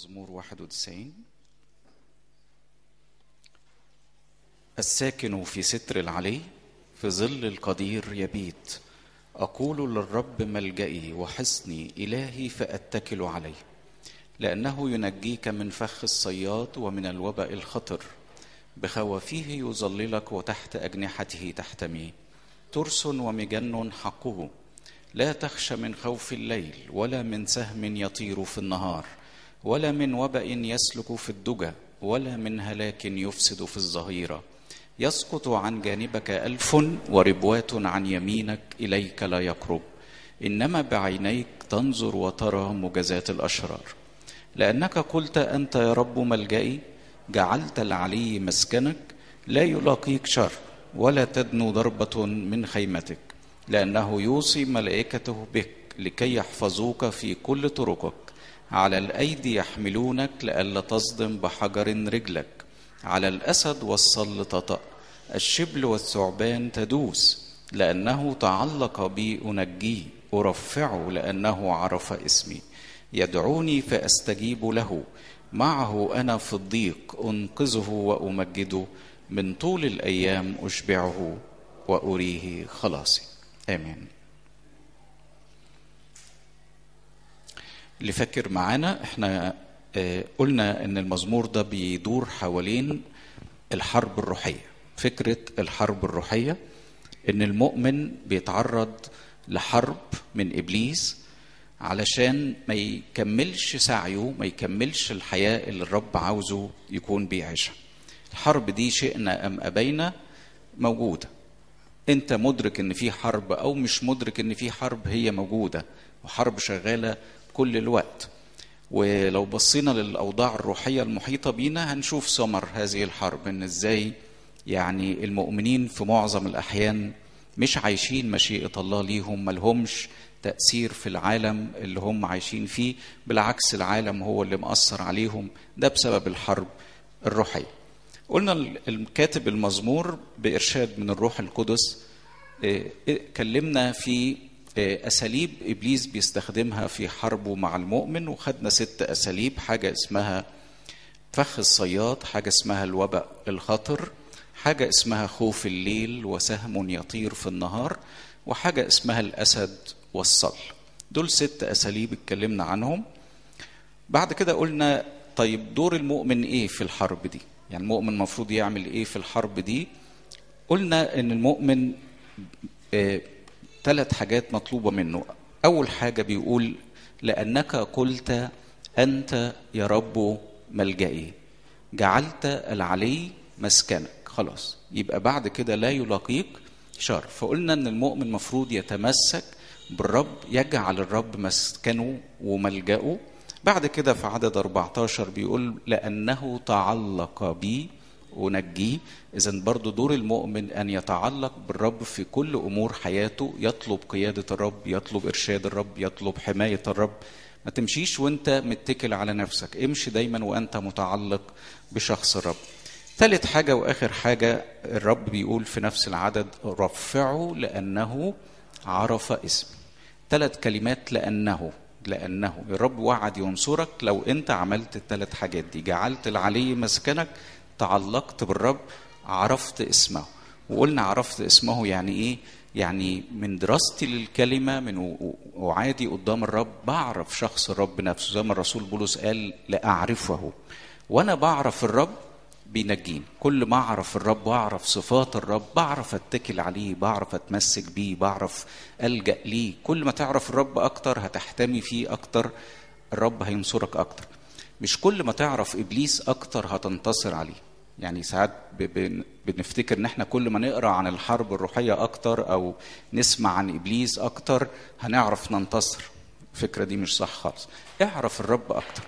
مزمور 91 الساكن في ستر العلي في ظل القدير يبيت. أقول للرب ملجئي وحصني إلهي فأتكل عليه لأنه ينجيك من فخ الصياد ومن الوباء الخطر. بخوافيه يظللك وتحت أجنحته تحتمي. ترس ومجن حقه لا تخش من خوف الليل ولا من سهم يطير في النهار. ولا من وبأ يسلك في الدجى ولا من هلاك يفسد في الظهيرة. يسقط عن جانبك ألف وربوات عن يمينك إليك لا يقرب. إنما بعينيك تنظر وترى مجازات الأشرار. لأنك قلت أنت يا رب ملجئي جعلت العلي مسكنك لا يلاقيك شر ولا تدنو ضربة من خيمتك. لأنه يوصي ملائكته بك لكي يحفظوك في كل طرقك. على الأيدي يحملونك لئلا تصدم بحجر رجلك. على الأسد والصل تطأ الشبل والثعبان تدوس لأنه تعلق بي أنجيه. أرفعه لأنه عرف اسمي. يدعوني فأستجيب له. معه أنا في الضيق أنقذه وأمجده. من طول الأيام أشبعه وأريه خلاصي. آمين. اللي فاكر معانا إحنا قلنا إن المزمور ده بيدور حوالين الحرب الروحية فكرة الحرب الروحية إن المؤمن بيتعرض لحرب من إبليس علشان ما يكملش سعيه ما يكملش الحياة اللي الرب عاوزه يكون بيعيشها. الحرب دي شئنا أم أبينا؟ موجودة. أنت مدرك إن في حرب أو مش مدرك إن في حرب هي موجودة وحرب شغالة كل الوقت. ولو بصينا للأوضاع الروحية المحيطة بينا هنشوف ثمر هذه الحرب إن إزاي يعني المؤمنين في معظم الأحيان مش عايشين مشيئة الله ليهم ملهمش تأثير في العالم اللي هم عايشين فيه بالعكس العالم هو اللي مأثر عليهم. ده بسبب الحرب الروحية. قلنا الكاتب المزمور بإرشاد من الروح القدس كلمنا في أساليب إبليس بيستخدمها في حربه مع المؤمن وخدنا ست أساليب حاجة اسمها فخ الصياد حاجة اسمها الوباء الخطر حاجة اسمها خوف الليل وسهم يطير في النهار وحاجة اسمها الأسد والصل دول ست أساليب اتكلمنا عنهم. بعد كده قلنا طيب دور المؤمن إيه في الحرب دي؟ يعني المؤمن المفروض يعمل إيه في الحرب دي؟ قلنا إن المؤمن آه ثلاث حاجات مطلوبة منه. أول حاجة بيقول لأنك قلت أنت يا رب ملجئي. جعلت العلي مسكنك. خلاص. يبقى بعد كده لا يلاقيك شر. فقلنا أن المؤمن المفروض يتمسك بالرب يجعل الرب مسكنه وملجأه بعد كده في عدد 14 بيقول لأنه تعلق بي ونجيه اذا برضو دور المؤمن أن يتعلق بالرب في كل أمور حياته. يطلب قيادة الرب يطلب إرشاد الرب يطلب حماية الرب. ما تمشيش وأنت متكل على نفسك. امشي دايما وأنت متعلق بشخص الرب. ثالث حاجة وآخر حاجة الرب بيقول في نفس العدد رفعه لأنه عرف اسمي ثلاث كلمات لأنه لأنه. الرب وعد ينصرك لو أنت عملت الثلاث حاجات دي. جعلت العلي مسكنك تعلقت بالرب عرفت اسمه. وقلنا عرفت اسمه يعني إيه؟ يعني من دراستي للكلمة من وعادي قدام الرب بعرف شخص الرب نفسه زي ما الرسول بولس قال لأعرفه وأنا بعرف الرب بينجيني كل ما أعرف الرب وأعرف صفات الرب بعرف أتكل عليه بعرف أتمسك بيه بعرف ألجأ ليه. كل ما تعرف الرب أكتر هتحتمي فيه أكتر الرب هينصرك أكتر. مش كل ما تعرف إبليس أكتر هتنتصر عليه. يعني ساعات بنفتكر إن إحنا كل ما نقرأ عن الحرب الروحية أكتر أو نسمع عن إبليس أكتر هنعرف ننتصر. الفكرة دي مش صح خالص. اعرف الرب أكتر.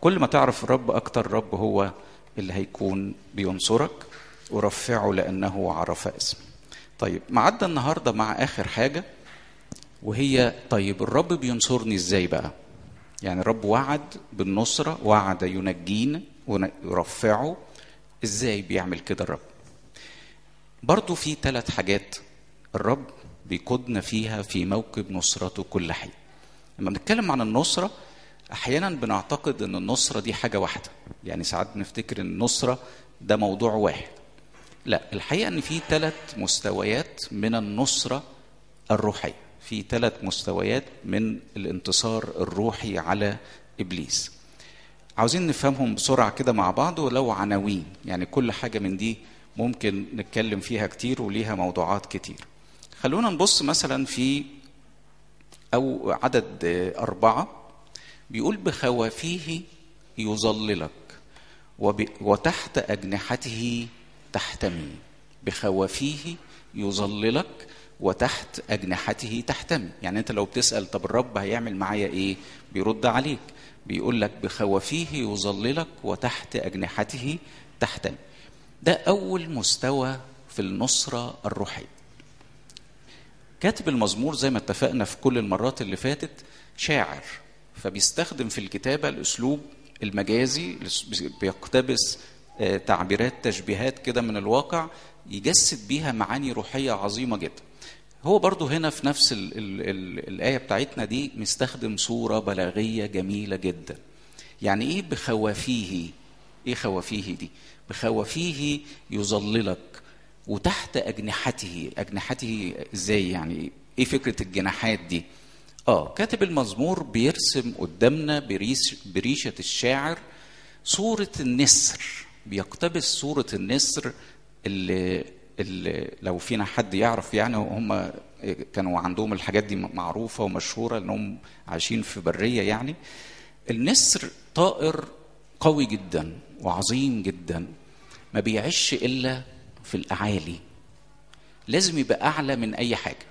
كل ما تعرف الرب أكتر الرب هو اللي هيكون بينصرك. ورفعه لأنه عرف اسمه. طيب معدى النهارده مع آخر حاجة وهي طيب الرب بينصرني إزاي بقى؟ يعني الرب وعد بالنصرة وعد ينجينا ويرفعه إزاي بيعمل كده الرب. برضو في ثلاث حاجات الرب بيقودنا فيها في موكب نصرته كل حين لما بنتكلم عن النصرة أحيانا بنعتقد إن النصرة دي حاجة واحدة. يعني ساعات بنفتكر إن النصرة ده موضوع واحد. لا الحقيقة إن في ثلاث مستويات من النصرة الروحية. في ثلاث مستويات من الانتصار الروحي على إبليس. عاوزين نفهمهم بسرعة كده مع بعض ولو عناوين. يعني كل حاجة من دي ممكن نتكلم فيها كتير وليها موضوعات كتير. خلونا نبص مثلا في أو عدد أربعة. بيقول بخوافيه يظللك. وتحت أجنحته تحتمي. بخوافيه يظللك وتحت أجنحته تحتمي. يعني أنت لو بتسأل طب الرب هيعمل معايا إيه؟ بيرد عليك. بيقول لك بخوافيه يظللك وتحت أجنحته تحتمي ده أول مستوى في النصرة الروحية. كاتب المزمور زي ما اتفقنا في كل المرات اللي فاتت شاعر فبيستخدم في الكتابة الأسلوب المجازي بيقتبس تعبيرات تشبيهات كده من الواقع يجسد بيها معاني روحية عظيمة جدا. هو برضو هنا في نفس ال ال ال الآية بتاعتنا دي مستخدم صورة بلاغية جميلة جدا. يعني إيه بخوافيه؟ إيه خوافيه دي؟ بخوافيه يظللك وتحت أجنحته. أجنحته إزاي يعني؟ إيه فكرة الجناحات دي؟ آه كاتب المزمور بيرسم قدامنا بريش بريشة الشاعر صورة النسر. بيقتبس صورة النسر اللي لو فينا حد يعرف يعني هم كانوا عندهم الحاجات دي معروفة ومشهورة لأنهم عايشين في برية يعني. النسر طائر قوي جدا وعظيم جدا ما بيعيش إلا في الأعالي. لازم يبقى أعلى من أي حاجة.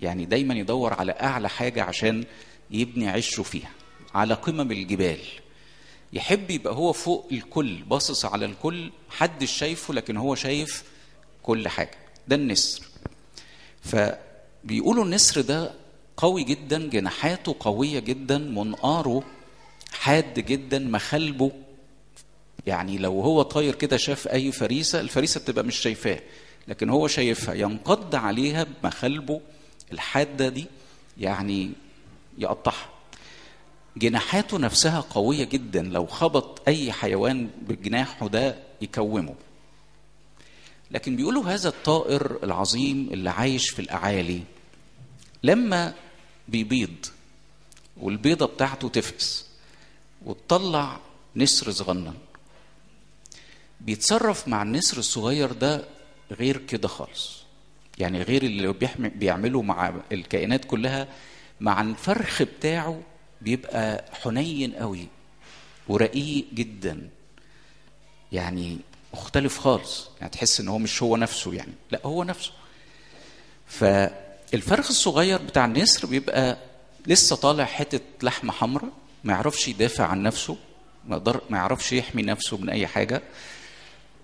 يعني دايما يدور على أعلى حاجة عشان يبني عشه فيها على قمم الجبال. يحب يبقى هو فوق الكل باصص على الكل حدش شايفه لكن هو شايف كل حاجة. ده النسر. فبيقولوا النسر ده قوي جدا جناحاته قوية جدا منقاره حاد جدا مخلبه يعني لو هو طاير كده شاف أي فريسة الفريسة بتبقى مش شايفاه لكن هو شايفها. ينقض عليها بمخلبه الحادة دي يعني يقطعها. جناحاته نفسها قوية جدا. لو خبط أي حيوان بجناحه ده يكومه. لكن بيقولوا هذا الطائر العظيم اللي عايش في الأعالي لما بيبيض والبيضة بتاعته تفقس وتطلع نسر صغنن بيتصرف مع النسر الصغير ده غير كده خالص. يعني غير اللي بيعمله مع الكائنات كلها مع الفرخ بتاعه بيبقى حنين قوي ورقيق جدا. يعني مختلف خالص. يعني تحس إن هو مش هو نفسه يعني. لا هو نفسه. فالفرخ الصغير بتاع النسر بيبقى لسه طالع حتة لحمة حمراء ما يعرفش يدافع عن نفسه ما يقدر ما يعرفش يحمي نفسه من أي حاجة.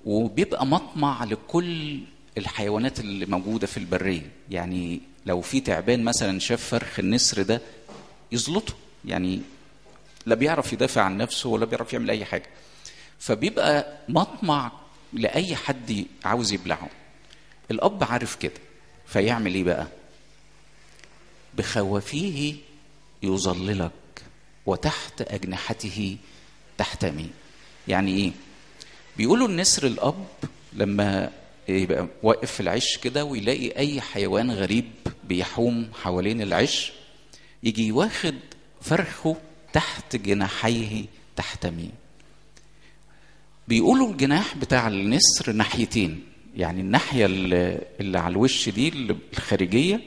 وبيبقى مطمع لكل الحيوانات اللي موجودة في البرية. يعني لو في تعبان مثلا شاف فرخ النسر ده يزلطه. يعني لا بيعرف يدافع عن نفسه ولا بيعرف يعمل أي حاجة. فبيبقى مطمع لأي حد عاوز يبلعه. الأب عارف كده فيعمل إيه بقى؟ بخوافيه يظللك وتحت أجنحته تحتمي. يعني إيه؟ بيقولوا النسر الأب لما يبقى واقف في العش كده ويلاقي أي حيوان غريب بيحوم حوالين العش يجي واخد فرخه تحت جناحيه تحتمي. بيقولوا الجناح بتاع النسر ناحيتين. يعني الناحية اللي, على الوش دي الخارجية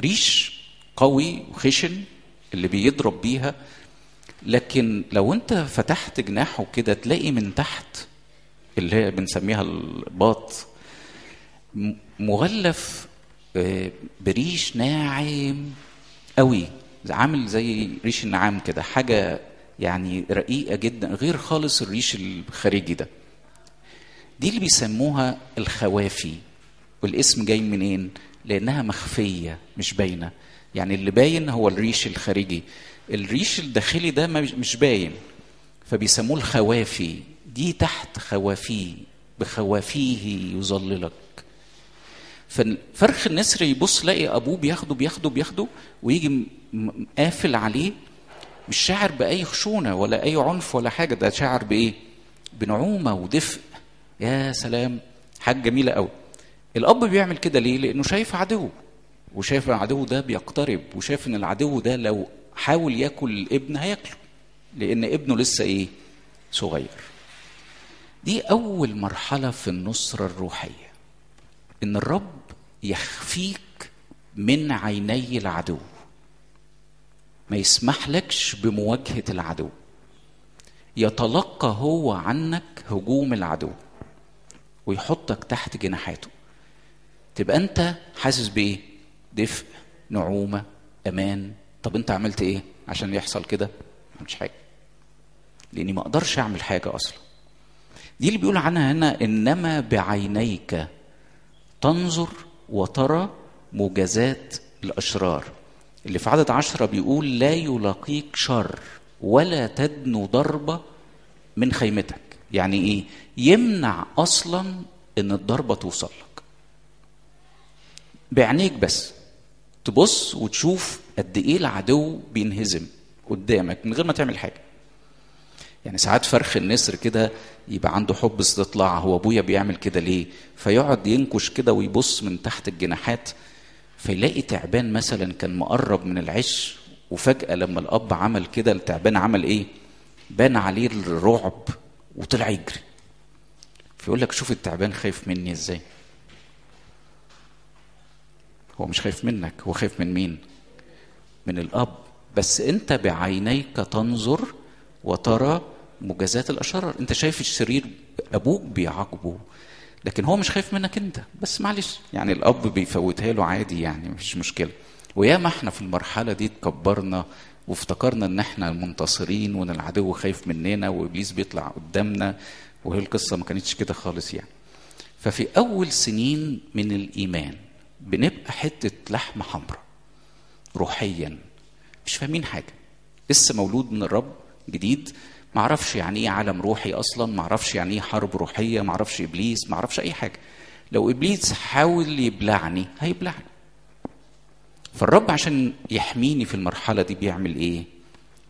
ريش قوي وخشن اللي بيضرب بيها. لكن لو انت فتحت جناحه كده تلاقي من تحت اللي هي بنسميها الباط مغلف بريش ناعم قوي عامل زي ريش النعام كده حاجة يعني رقيقة جدا غير خالص الريش الخارجي ده. دي اللي بيسموها الخوافي. والاسم جاي منين؟ لأنها مخفية مش باينة. يعني اللي باين هو الريش الخارجي. الريش الداخلي ده مش باين. فبيسموه الخوافي. دي تحت خوافيه بخوافيه يظللك. ففرخ النسر يبص لاقي أبوه بياخده بياخده بياخده ويجي قافل عليه مش شاعر بأي خشونة ولا أي عنف ولا حاجة ده شاعر بإيه؟ بنعومة ودفء. يا سلام حاجة جميلة قوي الأب بيعمل كده ليه؟ لأنه شايف عدو وشايف العدو ده بيقترب وشايف إن العدو ده لو حاول ياكل الابن هياكله لأن ابنه لسه إيه؟ صغير. دي أول مرحلة في النصرة الروحية إن الرب يخفيك من عيني العدو. ما يسمح لكش بمواجهة العدو. يتلقى هو عنك هجوم العدو ويحطك تحت جناحاته. تبقى انت حاسس بإيه؟ دفء نعومة أمان. طب انت عملت إيه عشان يحصل كده؟ ما عملتش حاجة. لأني ما أقدرش أعمل حاجة أصلا. دي اللي بيقول عنها هنا إنما بعينيك تنظر وترى مجازات الأشرار. اللي في عدد عشرة بيقول لا يلاقيك شر ولا تدنو ضربة من خيمتك. يعني إيه؟ يمنع أصلا إن الضربة توصل لك. بعينيك بس. تبص وتشوف قد إيه العدو بينهزم قدامك من غير ما تعمل حاجة. يعني ساعات فرخ النسر كده يبقى عنده حب استطلاع هو أبويا بيعمل كده ليه؟ فيقعد ينكش كده ويبص من تحت الجناحات فيلاقي تعبان مثلا كان مقرب من العش وفجأة لما الأب عمل كده التعبان عمل إيه؟ بان عليه الرعب وطلع يجري. فيقول لك شوف التعبان خايف مني إزاي. هو مش خايف منك هو خايف من مين؟ من الأب. بس أنت بعينيك تنظر وترى مجازات الأشرار. أنت شايف الشرير أبوك بيعاقبه. لكن هو مش خايف منك انت. بس معلش. يعني الأب بيفوتها له عادي يعني مفيش مشكلة. وياما إحنا في المرحلة دي اتكبرنا وافتكرنا ان إحنا المنتصرين وان العدو خايف مننا وإبليس بيطلع قدامنا وهي القصة ما كانتش كده خالص يعني. ففي أول سنين من الإيمان بنبقى حتة لحمه حمراء. روحيا. مش فاهمين حاجة. لسه مولود من الرب جديد. ما أعرفش يعني إيه عالم روحي أصلا ما أعرفش يعني إيه حرب روحية ما أعرفش إبليس ما أعرفش أي حاجة. لو إبليس حاول يبلعني هيبلعني. فالرب عشان يحميني في المرحلة دي بيعمل إيه؟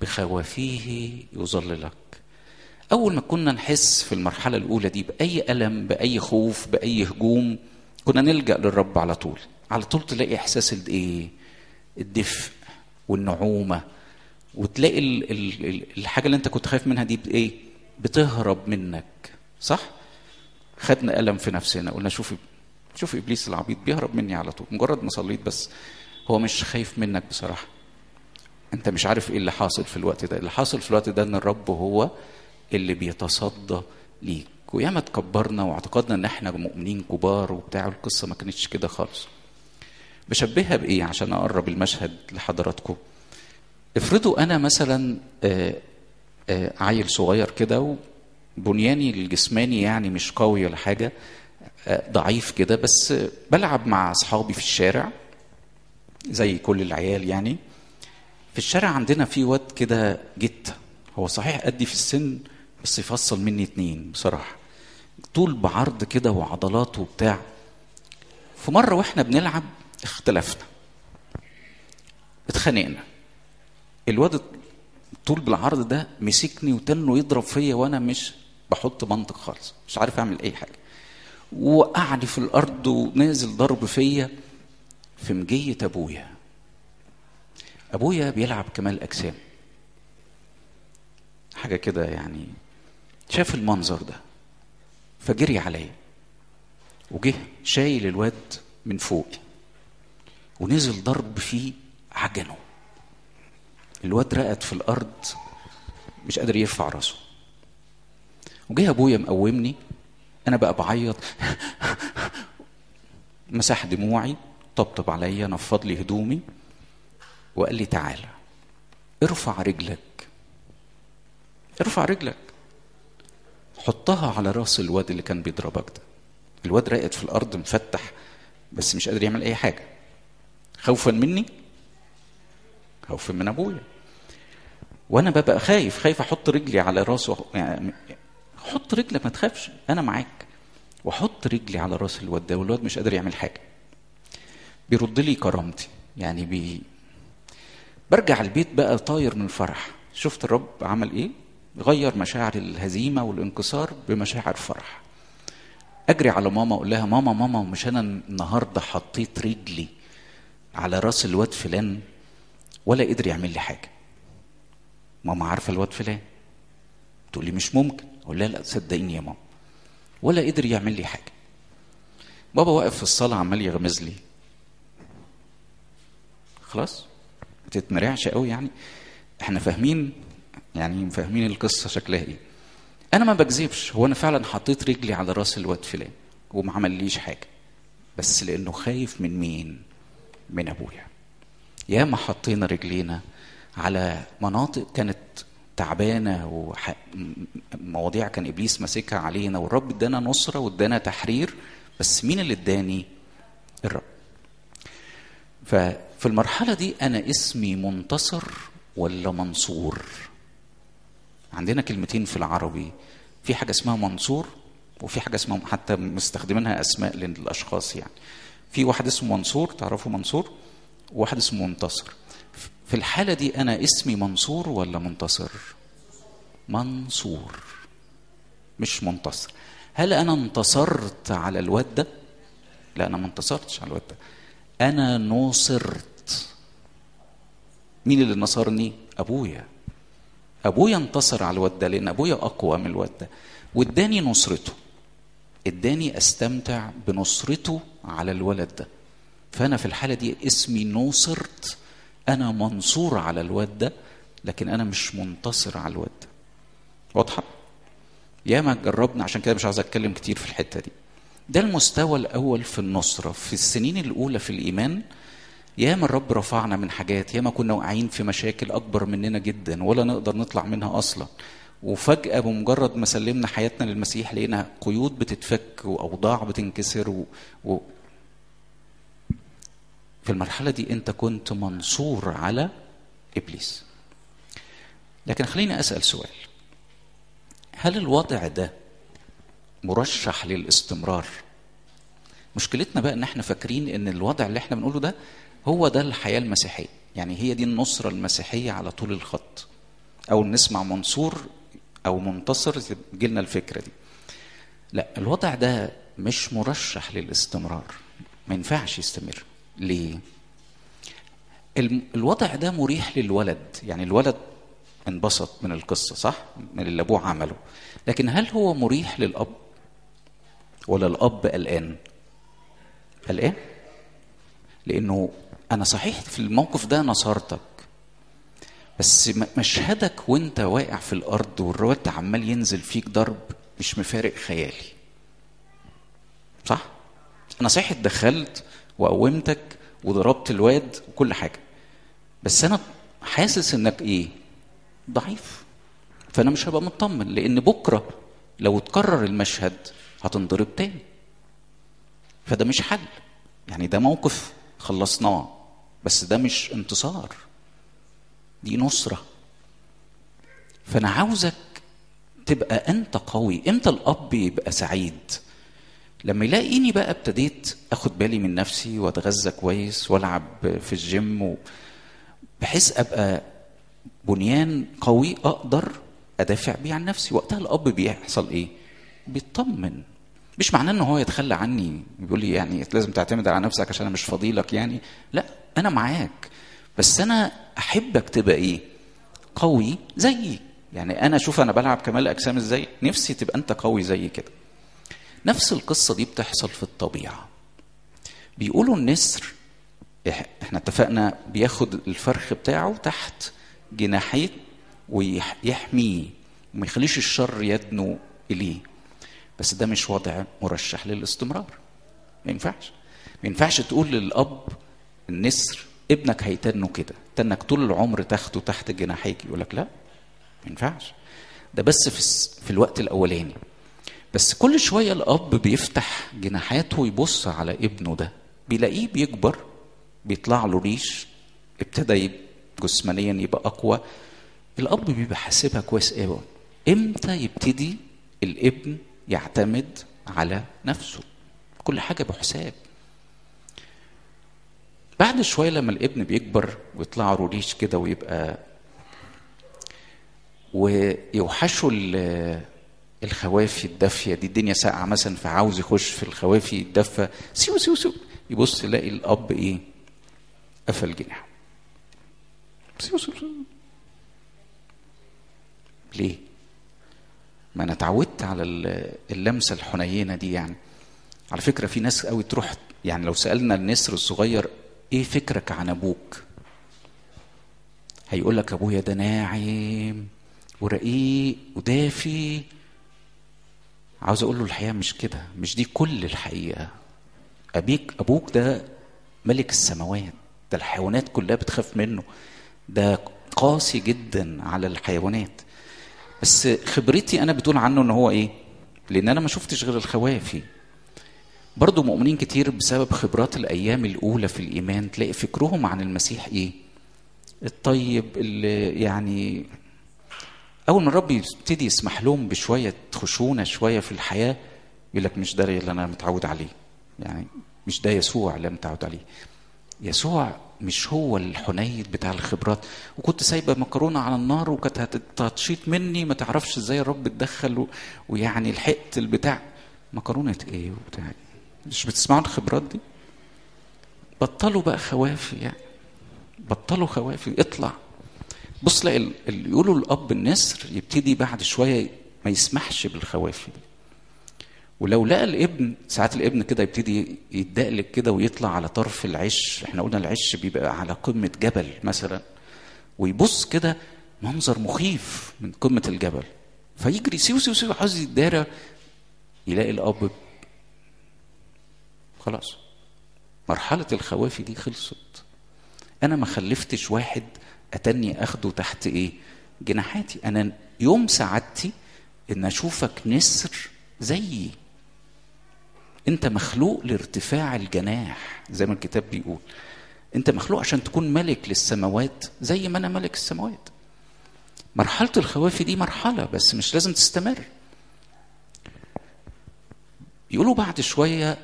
بخوافيه يظللك أول ما كنا نحس في المرحلة الأولى دي بأي ألم بأي خوف بأي هجوم كنا نلجأ للرب على طول. على طول تلاقي إحساس الايه الدفء والنعومة. وتلاقي ال ال الحاجة اللي انت كنت خايف منها دي بإيه؟ بتهرب منك صح؟ خدنا الم في نفسنا قلنا شوف شوف إبليس العبيط بيهرب مني على طول مجرد ما صليت بس هو مش خايف منك بصراحة. انت مش عارف إيه اللي حاصل في الوقت ده اللي حاصل في الوقت ده إن الرب هو اللي بيتصدى ليك. وياما تكبرنا واعتقدنا إن إحنا مؤمنين كبار وبتاع القصة ما كانتش كده خالص. بشبهها بإيه؟ عشان أقرب المشهد لحضراتكم. افرضوا أنا مثلا آآ آآ عيل صغير كده وبنياني الجسماني يعني مش قوي ولا حاجة ضعيف كده بس بلعب مع اصحابي في الشارع زي كل العيال يعني. في الشارع عندنا في واد كده جت هو صحيح قدي في السن بس يفصل مني اتنين بصراحة. طول بعرض كده وعضلات وبتاع. في مرة وإحنا بنلعب اختلفنا. اتخانقنا. الواد طول بالعرض ده مسكني وتنه يضرب فيا وأنا مش بحط منطق خالص مش عارف أعمل أي حاجة. وقعني في الأرض ونازل ضرب فيا في مجية أبويا. أبويا بيلعب كمال أجسام. حاجة كده يعني شاف المنظر ده فجري عليا. وجه شايل الواد من فوق ونزل ضرب فيه عجنه. الواد رقد في الأرض مش قادر يرفع راسه. وجه أبويا مقومني أنا بقى بعيط. مسح دموعي طبطب عليا نفض لي هدومي وقال لي تعالى ارفع رجلك. ارفع رجلك. حطها على راس الواد اللي كان بيضربك ده. الواد راقد في الأرض مفتح بس مش قادر يعمل أي حاجة. خوفا مني خوفا من أبويا. وأنا ببقى خايف خايف أحط رجلي على راسه يعني حط رجلك ما تخافش أنا معاك. وأحط رجلي على رأس الواد ده والواد مش قادر يعمل حاجة. بيرد لي كرامتي. يعني بي برجع البيت بقى طاير من الفرح. شفت الرب عمل إيه؟ غير مشاعر الهزيمة والانكسار بمشاعر فرح. أجري على ماما أقول لها ماما ماما مش أنا النهارده حطيت رجلي على رأس الواد فلان ولا قدر يعمل لي حاجة. ماما عارفة الواد فلان. تقول لي مش ممكن. أقول لها لا صدقيني يا ماما. ولا قدر يعمل لي حاجة. بابا واقف في الصالة عمال يغمز لي. خلاص؟ ما تتمرعش قوي يعني. إحنا فاهمين يعني فاهمين القصة شكلها إيه. أنا ما بكذبش. هو أنا فعلا حطيت رجلي على رأس الواد فلان وما عمليش حاجة. بس لأنه خايف من مين؟ من أبويا. يا ما حطينا رجلينا على مناطق كانت تعبانة ومواضيع كان إبليس ماسكها علينا والرب ادانا نصرة وادانا تحرير بس مين اللي اداني؟ الرب. ففي المرحلة دي أنا اسمي منتصر ولا منصور؟ عندنا كلمتين في العربي في حاجة اسمها منصور وفي حاجة اسمها حتى مستخدمينها أسماء للأشخاص يعني. في واحد اسمه منصور تعرفوا منصور؟ وواحد اسمه منتصر. في الحالة دي أنا اسمي منصور ولا منتصر؟ منصور مش منتصر. هل أنا انتصرت على الواد ده؟ لا أنا ما انتصرتش على الواد ده. أنا نصرت مين اللي نصرني؟ أبويا. أبويا انتصر على الواد ده لأن أبويا أقوى من الواد ده. واداني نصرته. اداني أستمتع بنصرته على الولد ده. فأنا في الحالة دي اسمي نصرت أنا منصور على الواد ده لكن أنا مش منتصر على الواد ده. واضحة؟ ياما جربنا عشان كده مش عاوز أتكلم كتير في الحتة دي. ده المستوى الأول في النصرة. في السنين الأولى في الإيمان ياما الرب رفعنا من حاجات ياما كنا واقعين في مشاكل أكبر مننا جدا ولا نقدر نطلع منها أصلا. وفجأة بمجرد ما سلمنا حياتنا للمسيح لقينا قيود بتتفك وأوضاع بتنكسر و... و... في المرحلة دي أنت كنت منصور على إبليس. لكن خليني أسأل سؤال. هل الوضع ده مرشح للاستمرار؟ مشكلتنا بقى إن إحنا فاكرين إن الوضع اللي إحنا بنقوله ده هو ده الحياة المسيحية. يعني هي دي النصرة المسيحية على طول الخط. أو نسمع منصور أو منتصر تجيلنا الفكرة دي. لا الوضع ده مش مرشح للاستمرار. ما ينفعش يستمر. ليه؟ الوضع ده مريح للولد يعني الولد انبسط من القصة صح؟ من اللي أبوه عمله. لكن هل هو مريح للأب؟ ولا الأب قلقان؟ قلقان؟ لأنه أنا صحيح في الموقف ده نصرتك بس مشهدك وأنت واقع في الأرض والرواد عمال ينزل فيك ضرب مش مفارق خيالي. صح؟ أنا صحيح اتدخلت وقومتك وضربت الواد وكل حاجة. بس أنا حاسس إنك إيه؟ ضعيف. فأنا مش هبقى مطمن لأن بكرة لو اتكرر المشهد هتنضرب تاني. فده مش حل. يعني ده موقف خلصناه بس ده مش انتصار. دي نصرة. فأنا عاوزك تبقى أنت قوي. إمتى الأب يبقى سعيد؟ لما يلاقيني بقى ابتديت أخد بالي من نفسي وأتغذى كويس وألعب في الجيم. بحيث أبقى بنيان قوي أقدر أدافع بيه عن نفسي. وقتها الأب بيحصل إيه؟ بيطمن. مش معناه ان هو يتخلى عني بيقول لي يعني لازم تعتمد على نفسك عشان أنا مش فضيلك يعني. لا أنا معاك. بس أنا احبك تبقى إيه؟ قوي زيي. يعني أنا أشوف أنا بلعب كمال اجسام إزاي. نفسي تبقى انت قوي زي كده. نفس القصة دي بتحصل في الطبيعة. بيقولوا النسر إحنا اتفقنا بياخد الفرخ بتاعه تحت جناحيه ويحميه وما يخليش الشر يدنو إليه. بس ده مش وضع مرشح للاستمرار. ما ينفعش. ما ينفعش تقول للأب النسر ابنك هيتنه كده تنك طول العمر تاخده تحت جناحيك يقول لك لا ما ينفعش. ده بس في, في الوقت الأولاني. بس كل شوية الأب بيفتح جناحاته ويبص على ابنه ده. بيلاقيه بيكبر بيطلع له ريش ابتدى جسمانيا يبقى أقوى. الأب بيبقى حاسبها كويس قوي إمتى يبتدي الابن يعتمد على نفسه؟ كل حاجة بحساب. بعد شوية لما الابن بيكبر ويطلع له ريش كده ويبقى ويوحشوا ال- الخوافي الدافية دي الدنيا ساقعة مثلا فعاوز يخش في الخوافي يتدفى سيو سيو سيو. يبص يلاقي الأب إيه؟ قفل جناحه. سيو سيو سيو. ليه؟ ما أنا اتعودت على ال- اللمسة الحنينة دي يعني. على فكرة في ناس قوي تروح يعني لو سألنا النسر الصغير إيه فكرك عن أبوك؟ هيقول لك أبويا ده ناعم ورقيق ودافي عاوز أقول له الحقيقة مش كده مش دي كل الحقيقة. أبيك أبوك ده ملك السماوات ده الحيوانات كلها بتخاف منه. ده قاسي جدا على الحيوانات. بس خبرتي أنا بتقول عنه إن هو إيه؟ لأن أنا ما شفتش غير الخوافي. برضو مؤمنين كتير بسبب خبرات الأيام الأولى في الإيمان تلاقي فكرهم عن المسيح إيه؟ الطيب اللي يعني أول ما الرب يبتدي يسمح لهم بشوية خشونة شوية في الحياة يقول لك مش ده اللي أنا متعود عليه. يعني مش ده يسوع اللي أنا متعود عليه. يسوع مش هو الحنيد بتاع الخبرات. وكنت سايبة مكرونة على النار وكانت هت- هتشيط مني ما تعرفش إزاي الرب اتدخل و- ويعني لحقت البتاع. مكرونة إيه وبتاع؟ مش بتسمعوا الخبرات دي؟ بطلوا بقى خوافي يعني. بطلوا خوافي. اطلع. بص ال- اللي يقولوا الأب النسر يبتدي بعد شوية ما يسمحش بالخوافي. دي ولو لقى الابن ساعات الابن كده يبتدي يتدقلق كده ويطلع على طرف العش إحنا قلنا العش بيبقى على قمة جبل مثلا ويبص كده منظر مخيف من قمة الجبل. فيجري سيو سيو سيو عاوز يتدارى يلاقي الأب خلاص. مرحلة الخوافي دي خلصت. أنا ما خلفتش واحد أتني اخده تحت إيه؟ جناحاتي. أنا يوم سعادتي إن أشوفك نسر زيي. أنت مخلوق لارتفاع الجناح زي ما الكتاب بيقول. أنت مخلوق عشان تكون ملك للسماوات زي ما أنا ملك السماوات. مرحلة الخوافي دي مرحلة بس مش لازم تستمر. يقولوا بعد شوية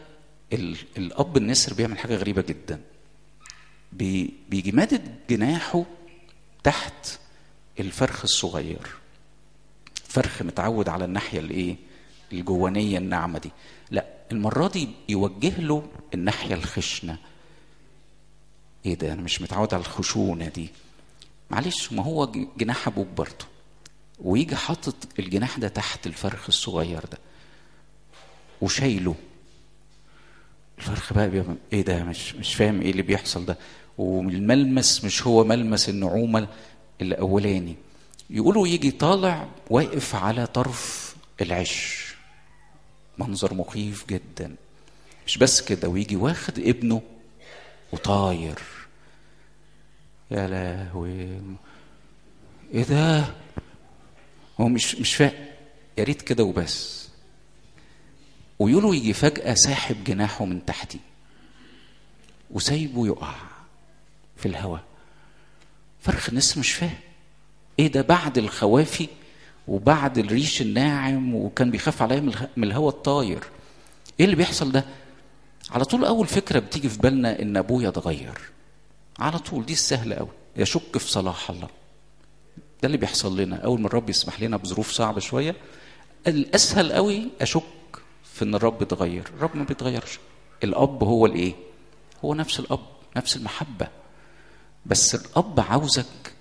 ال- الأب النسر بيعمل حاجة غريبة جدا. بي- بيجي مادد جناحه تحت الفرخ الصغير. فرخ متعود على الناحية الإيه؟ الجوانية الناعمة دي. لا المرة دي يوجه له الناحية الخشنة. إيه ده؟ أنا مش متعود على الخشونة دي. معلش ما هو جناح أبوك برضه. ويجي حاطط الجناح ده تحت الفرخ الصغير ده. وشايله. الفرخ بقى بيبقى إيه ده؟ مش مش فاهم إيه اللي بيحصل ده. والملمس مش هو ملمس النعومة الأولاني. يقولوا يجي طالع واقف على طرف العش. منظر مخيف جدا. مش بس كده ويجي واخد ابنه وطاير. يا لهوي. إيه ده؟ هو مش مش فاهم يا ريت كده وبس. ويقولوا يجي فجأة ساحب جناحه من تحتي وسايبه يقع. في الهواء فرخ الناس مش فاهم. إيه ده بعد الخوافي وبعد الريش الناعم وكان بيخاف عليا من الهواء الطاير. إيه اللي بيحصل ده؟ على طول أول فكرة بتيجي في بالنا إن ابويا اتغير على طول دي السهلة قوي يشك في صلاح الله. ده اللي بيحصل لنا. أول ما الرب يسمح لنا بظروف صعبة شوية الأسهل قوي أشك في إن الرب اتغير. الرب ما بيتغيرش. الأب هو الإيه؟ هو نفس الأب نفس المحبة. بس الأب عاوزك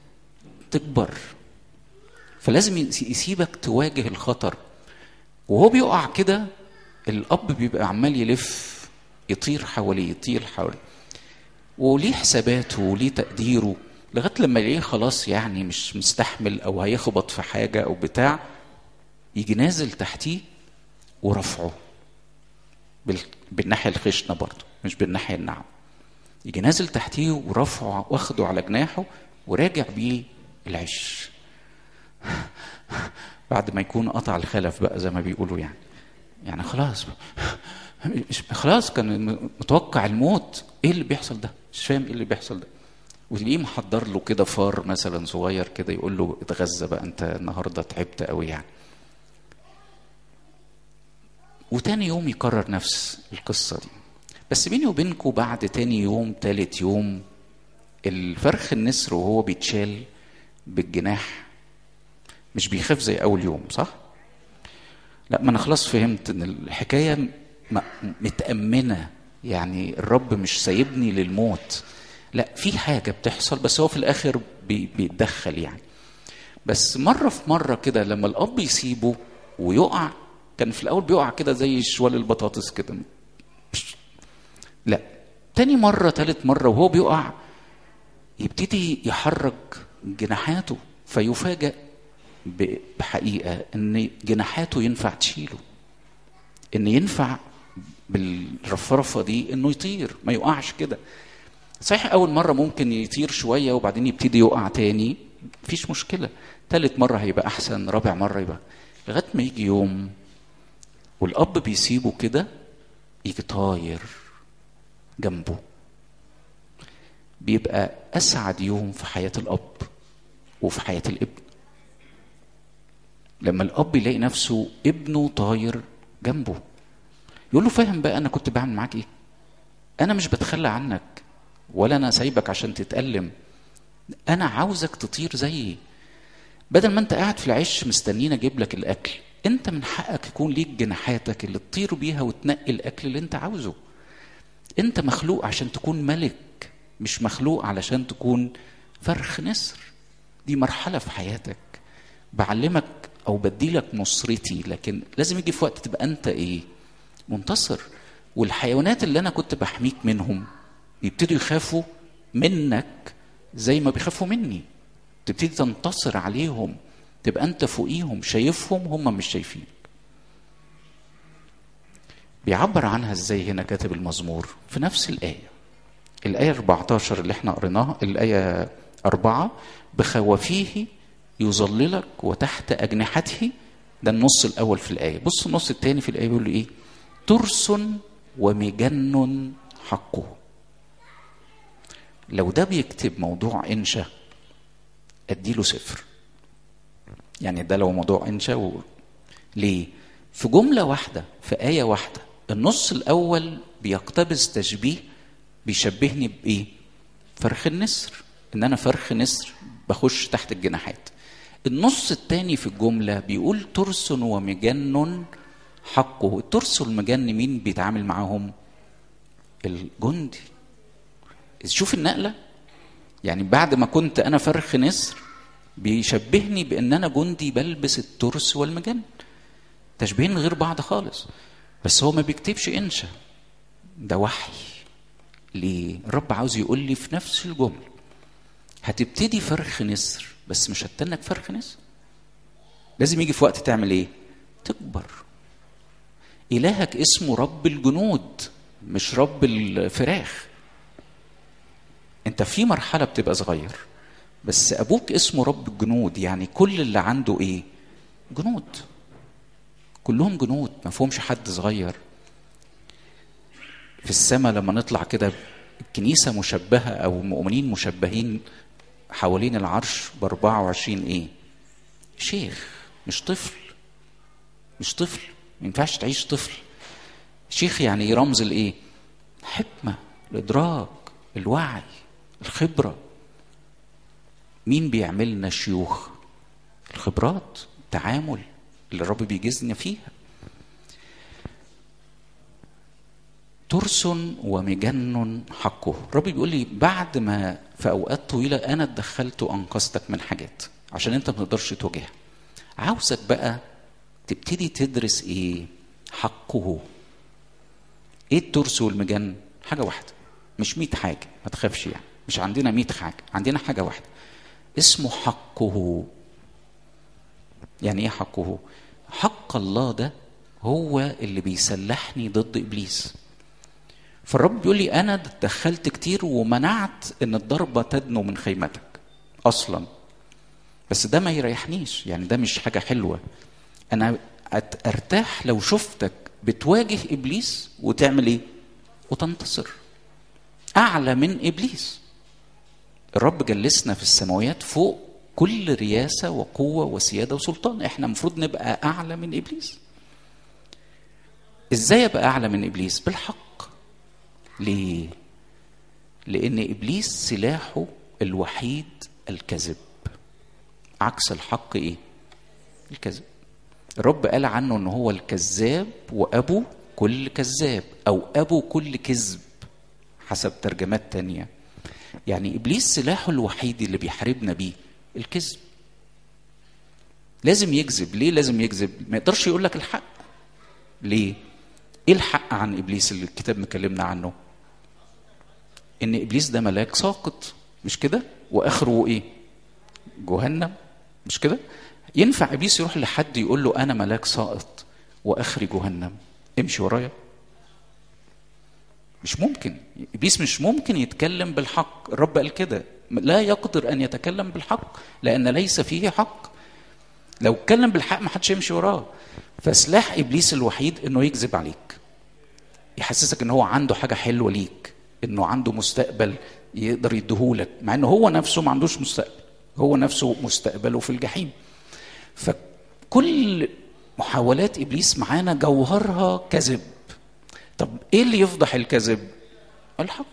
تكبر فلازم يس- يسيبك تواجه الخطر. وهو بيقع كده الأب بيبقى عمال يلف يطير حواليه يطير حواليه. وليه حساباته وليه تقديره لغاية لما يلاقيه خلاص يعني مش مستحمل أو هيخبط في حاجة أو بتاع يجي نازل تحتيه ورفعه بال... بالناحية الخشنة برضه مش بالناحية الناعمة. يجي نازل تحتيه ورفعه واخده على جناحه وراجع بيه العش. بعد ما يكون قطع الخلف بقى زي ما بيقولوا يعني. يعني خلاص مش خلاص كان متوقع الموت. إيه اللي بيحصل ده؟ مش فاهم إيه اللي بيحصل ده. وتلاقيه محضر له كده فار مثلا صغير كده يقول له اتغذى بقى أنت النهارده تعبت قوي يعني. وتاني يوم يكرر نفس القصة دي. بس بيني وبينكم بعد تاني يوم تالت يوم الفرخ النسر وهو بيتشال بالجناح مش بيخاف زي أول يوم صح؟ لا ما أنا خلاص فهمت إن الحكاية متأمنة يعني الرب مش سايبني للموت. لا في حاجة بتحصل بس هو في الآخر بي- بيتدخل يعني. بس مرة في مرة كده لما الأب يسيبه ويقع كان في الأول بيقع كده زي شوال البطاطس كده. لا. تاني مرة تالت مرة وهو بيقع يبتدي يحرك جناحاته فيفاجأ بحقيقة إن جناحاته ينفع تشيله. إن ينفع بالرفرفة دي إنه يطير ما يقعش كده. صحيح أول مرة ممكن يطير شوية وبعدين يبتدي يقع تاني مفيش مشكلة. تالت مرة هيبقى أحسن رابع مرة يبقى. لغاية ما يجي يوم والأب بيسيبه كده يجي طاير. جنبه. بيبقى أسعد يوم في حياة الأب وفي حياة الابن. لما الأب يلاقي نفسه ابنه طاير جنبه. يقول له فاهم بقى أنا كنت بعمل معاك إيه؟ أنا مش بتخلى عنك ولا أنا سايبك عشان تتألم. أنا عاوزك تطير زيي. بدل ما أنت قاعد في العش مستنيني أجيب لك الأكل أنت من حقك يكون ليك جناحاتك اللي تطير بيها وتنقي الأكل اللي أنت عاوزه. انت مخلوق عشان تكون ملك مش مخلوق علشان تكون فرخ نسر. دي مرحلة في حياتك. بعلمك أو بديلك نصرتي لكن لازم يجي في وقت تبقى أنت إيه؟ منتصر. والحيوانات اللي أنا كنت بحميك منهم يبتدوا يخافوا منك زي ما بيخافوا مني. تبتدي تنتصر عليهم تبقى أنت فوقيهم شايفهم هم مش شايفينك بيعبر عنها إزاي هنا كاتب المزمور؟ في نفس الآية. الآية 14 اللي إحنا قريناها الآية أربعة بخوافيه يظللك وتحت أجنحته. ده النص الأول في الآية. بص النص الثاني في الآية بيقول إيه؟ ترس ومجن حقه. لو ده بيكتب موضوع إنشا أديله صفر. يعني ده لو موضوع إنشا و... ليه؟ في جملة واحدة في آية واحدة. النص الأول بيقتبس تشبيه بيشبهني بإيه؟ فرخ النسر. إن أنا فرخ نسر بخش تحت الجناحات. النص الثاني في الجملة بيقول ترس ومجن حقه. الترس والمجن مين بيتعامل معاهم؟ الجندي. شوف النقلة. يعني بعد ما كنت أنا فرخ نسر بيشبهني بأن أنا جندي بلبس الترس والمجن. تشبيهين غير بعض خالص. بس هو ما بيكتبش إنشا. ده وحي ليه الرب عاوز يقول لي في نفس الجمله هتبتدي فرخ نسر بس مش هتنك فرخ نسر. لازم يجي في وقت تعمل إيه؟ تكبر. إلهك اسمه رب الجنود مش رب الفراخ. أنت في مرحلة بتبقى صغير بس أبوك اسمه رب الجنود يعني كل اللي عنده إيه؟ جنود. كلهم جنود ما فيهمش حد صغير في السماء لما نطلع كده الكنيسة مشبهة أو المؤمنين مشبهين حوالين العرش ب 24 إيه؟ شيخ مش طفل مش طفل ما ينفعش تعيش طفل شيخ يعني رمز الإيه؟ الحكمة الإدراك الوعي الخبرة مين بيعملنا شيوخ؟ الخبرات التعامل اللي الرب بيجزنا فيها. ترس ومجن حقه. الرب بيقول لي بعد ما في أوقات طويلة أنا اتدخلت وأنقذتك من حاجات عشان أنت ما تقدرش تواجهها. عاوزك بقى تبتدي تدرس إيه حقه. إيه الترس والمجن؟ حاجة واحدة. مش مئة حاجة ما تخافش يعني. مش عندنا مئة حاجة عندنا حاجة واحدة. اسمه حقه. يعني إيه حقه؟ حق الله ده هو اللي بيسلحني ضد إبليس. فالرب بيقول لي أنا اتدخلت كتير ومنعت إن الضربة تدنو من خيمتك أصلا. بس ده ما يريحنيش يعني ده مش حاجة حلوة. أنا أرتاح لو شفتك بتواجه إبليس وتعمل إيه؟ وتنتصر. أعلى من إبليس. الرب جلسنا في السماويات فوق كل رياسة وقوة وسيادة وسلطان. إحنا المفروض نبقى أعلى من إبليس. إزاي أبقى أعلى من إبليس؟ بالحق. ليه؟ لأن إبليس سلاحه الوحيد الكذب. عكس الحق إيه؟ الكذب. الرب قال عنه إن هو الكذاب وأبو كل كذاب أو أبو كل كذب حسب ترجمات تانية. يعني إبليس سلاحه الوحيد اللي بيحاربنا بيه. الكذب. لازم يكذب. ليه لازم يكذب؟ ما يقدرش يقول لك الحق. ليه؟ إيه الحق عن إبليس اللي الكتاب مكلمنا عنه؟ إن إبليس ده ملاك ساقط. مش كده؟ وآخره إيه؟ جهنم. مش كده؟ ينفع إبليس يروح لحد يقول له أنا ملاك ساقط واخري جهنم؟ امشي ورايا. مش ممكن. إبليس مش ممكن يتكلم بالحق. الرب قال كده. لا يقدر أن يتكلم بالحق لأن ليس فيه حق. لو اتكلم بالحق ما حدش يمشي وراه. فسلاح إبليس الوحيد إنه يكذب عليك. يحسسك إن هو عنده حاجة حلوة ليك إنه عنده مستقبل يقدر يديهولك مع انه هو نفسه ما عندوش مستقبل. هو نفسه مستقبله في الجحيم. فكل محاولات إبليس معانا جوهرها كذب. طب إيه اللي يفضح الكذب؟ الحق.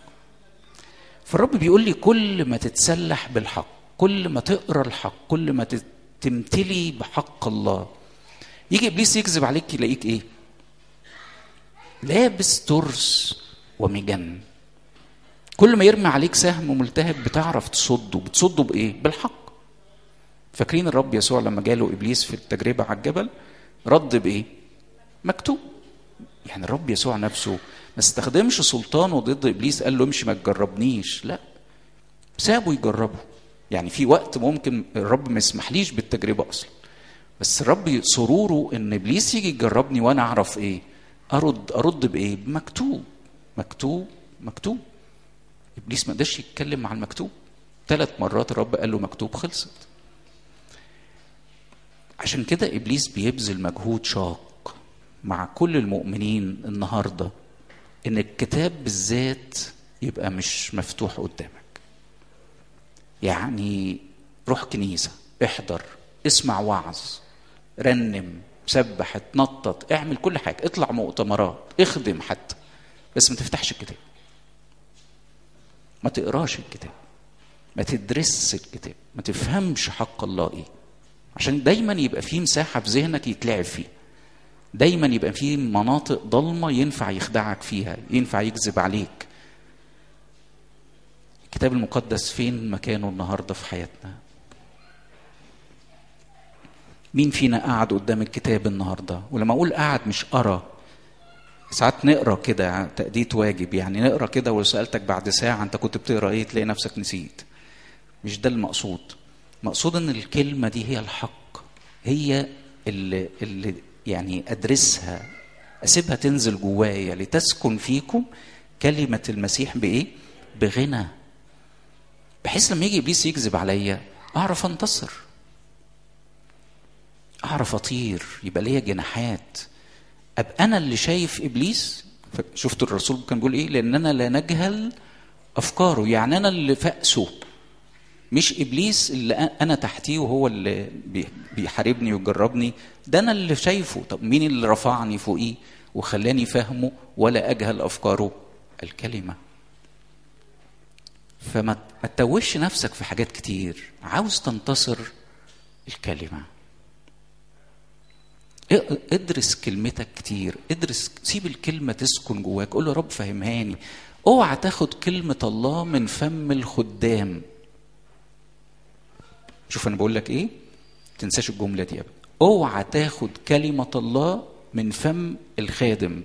فالرب بيقول لي كل ما تتسلح بالحق كل ما تقرأ الحق كل ما تمتلي بحق الله. يجي إبليس يكذب عليك يلاقيك إيه؟ لابس ترس ومجن. كل ما يرمي عليك سهم ملتهب بتعرف تصده. بتصده بإيه؟ بالحق. فاكرين الرب يسوع لما جاله إبليس في التجربة على الجبل؟ رد بإيه؟ مكتوب. يعني الرب يسوع نفسه ما استخدمش سلطانه ضد إبليس قال له امشي ما تجربنيش. لا سابه يجربه. يعني في وقت ممكن الرب ما يسمحليش بالتجربة أصلا. بس الرب سروره إن إبليس يجي يجربني وأنا أعرف إيه؟ أرد أرد بإيه؟ بمكتوب. مكتوب مكتوب. إبليس ما قدرش يتكلم مع المكتوب ثلاث مرات الرب قال له مكتوب خلصت. عشان كده إبليس بيبذل مجهود شاق مع كل المؤمنين النهارده. إن الكتاب بالذات يبقى مش مفتوح قدامك. يعني روح كنيسة احضر اسمع وعظ رنم سبح اتنطط اعمل كل حاجة اطلع مؤتمرات اخدم حتى. بس ما تفتحش الكتاب. ما تقراش الكتاب. ما تدرسش الكتاب. ما تفهمش حق الله إيه. عشان دايما يبقى في مساحة في ذهنك يتلعب فيها دايما يبقى في مناطق ضلمة ينفع يخدعك فيها ينفع يكذب عليك. الكتاب المقدس فين مكانه النهارده في حياتنا؟ مين فينا قعد قدام الكتاب النهارده؟ ولما أقول قعد مش قرا ساعات نقرأ كده تأدية واجب يعني. نقرأ كده ولو سألتك بعد ساعة أنت كنت بتقرأ إيه تلاقي نفسك نسيت. مش ده المقصود. مقصود إن الكلمة دي هي الحق. هي اللي, اللي يعني أدرسها أسيبها تنزل جوايا لتسكن فيكم كلمة المسيح بإيه؟ بغنى. بحيث لما يجي إبليس يكذب عليا أعرف أنتصر. أعرف أطير يبقى ليا جناحات. أبقى أنا اللي شايف إبليس؟ شفت الرسول كان بيقول إيه؟ لاننا لا نجهل أفكاره. يعني أنا اللي فأسه. مش إبليس اللي أنا تحتيه وهو اللي بيحاربني ويجربني ده أنا اللي شايفه. طب مين اللي رفعني فوقيه وخلاني فهمه ولا أجهل أفكاره؟ الكلمة. فما تتوهش نفسك في حاجات كتير. عاوز تنتصر؟ الكلمة. ادرس كلمتك كتير. ادرس سيب الكلمة تسكن جواك. قول له رب فهمهاني. اوعى تاخد كلمة الله من فم الخدام. شوف أنا بقول لك إيه؟ تنساش الجملة دي ابدا أوعى تاخد كلمة الله من فم الخادم.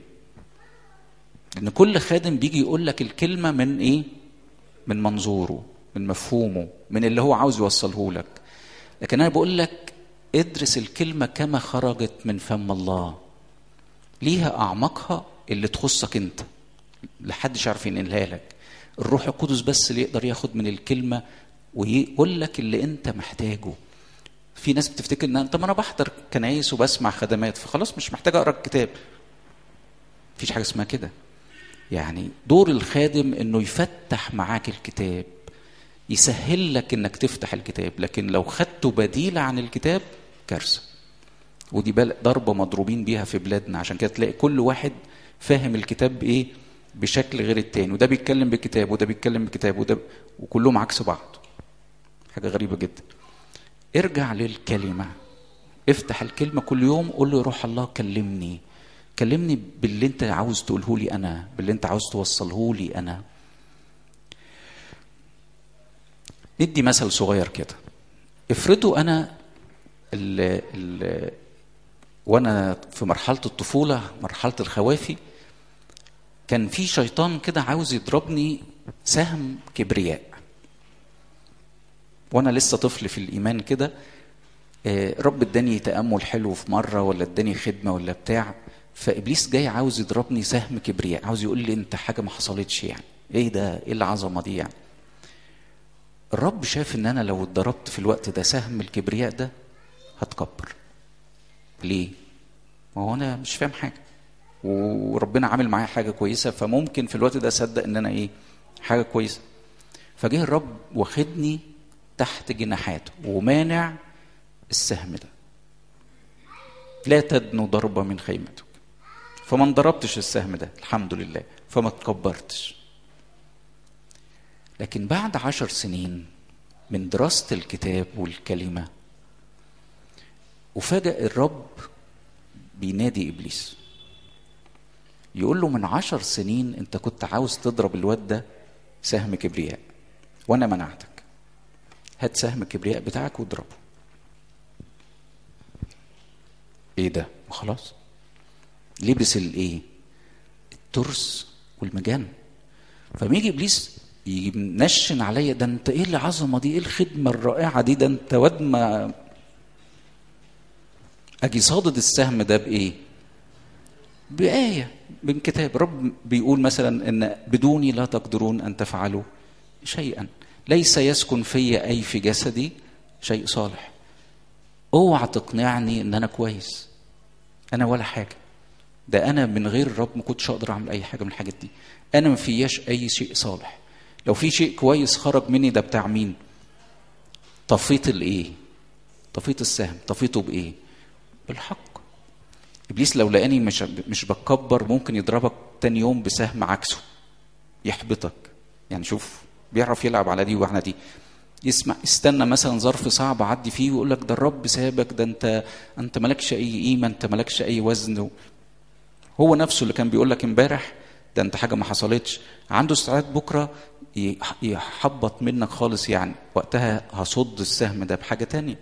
لأن كل خادم بيجي يقول لك الكلمة من إيه؟ من منظوره من مفهومه من اللي هو عاوز يوصله لك. لكن أنا بقول لك ادرس الكلمة كما خرجت من فم الله. ليها أعماقها اللي تخصك أنت. لحدش عارف ينقلها لك. الروح القدس بس اللي يقدر ياخد من الكلمة ويقول لك اللي أنت محتاجه. في ناس بتفتكر إن انت ما أنا بحضر كنايس وبسمع خدمات فخلاص مش محتاج أقرأ الكتاب. مفيش حاجة اسمها كده. يعني دور الخادم إنه يفتح معاك الكتاب يسهل لك إنك تفتح الكتاب لكن لو خدته بديل عن الكتاب كارثة. ودي ضربة مضروبين بيها في بلادنا عشان كده تلاقي كل واحد فاهم الكتاب بايه بشكل غير التاني. وده بيتكلم بكتاب وده بيتكلم بكتاب وده ب... وكلهم عكس بعض. حاجة غريبة جدا. ارجع للكلمة. افتح الكلمة كل يوم قول له روح الله كلمني. كلمني باللي انت عاوز تقوله لي أنا باللي انت عاوز توصله لي أنا. ندي مثل صغير كده. افرضوا أنا ال ال وأنا في مرحلة الطفولة مرحلة الخوافي كان في شيطان كده عاوز يضربني سهم كبرياء. وأنا لسه طفل في الايمان كده آه، رب اداني تأمل حلو في مرة ولا اداني خدمة ولا بتاع فإبليس جاي عاوز يضربني سهم كبرياء عاوز يقول لي انت حاجة ما حصلتش يعني. إيه ده؟ إيه العظمة دي يعني؟ الرب شاف ان أنا لو اتضربت في الوقت ده سهم الكبرياء ده هتكبر. ليه؟ ما هو أنا مش فاهم حاجة. وربنا عامل معايا حاجة كويسة فممكن في الوقت ده اصدق ان أنا إيه حاجة كويسة. فجه الرب واخدني تحت جناحاته ومانع السهم ده. لا تدنو ضربة من خيمتك. فما انضربتش السهم ده الحمد لله. فما تكبرتش. لكن بعد عشر سنين من دراسة الكتاب والكلمة وفجأة الرب بينادي إبليس. يقول له من عشر سنين أنت كنت عاوز تضرب الواد ده سهم كبرياء وأنا منعتك. هات سهم الكبرياء بتاعك واضربه. إيه ده؟ خلاص. لبس الإيه؟ الترس والمجان. فما يجي إبليس ينشن عليا ده أنت إيه العظمة دي؟ إيه الخدمة الرائعة دي؟ ده أنت واد ما أجي صادد السهم ده بإيه؟ بآية من كتاب رب بيقول مثلا إن بدوني لا تقدرون أن تفعلوا شيئا. ليس يسكن في أي في جسدي شيء صالح. اوعى تقنعني إن أنا كويس. أنا ولا حاجة. ده أنا من غير الرب ما كنتش أقدر أعمل أي حاجة من الحاجات دي. أنا ما فياش أي شيء صالح. لو في شيء كويس خرج مني ده بتاع مين؟ طفيت الإيه؟ طفيت السهم. طفيته بإيه؟ بالحق. إبليس لو لقاني مش مش بتكبر ممكن يضربك تاني يوم بسهم عكسه. يحبطك. يعني شوف بيعرف يلعب على دي وعلى دي. يسمع استنى مثلا ظرف صعب عدي فيه ويقول لك ده الرب سابك ده انت انت مالكش أي قيمة انت مالكش أي وزن. هو نفسه اللي كان بيقول لك امبارح ده انت حاجة ما حصلتش. عنده استعداد بكرة يحبط منك خالص يعني. وقتها هصد السهم ده بحاجة تانية.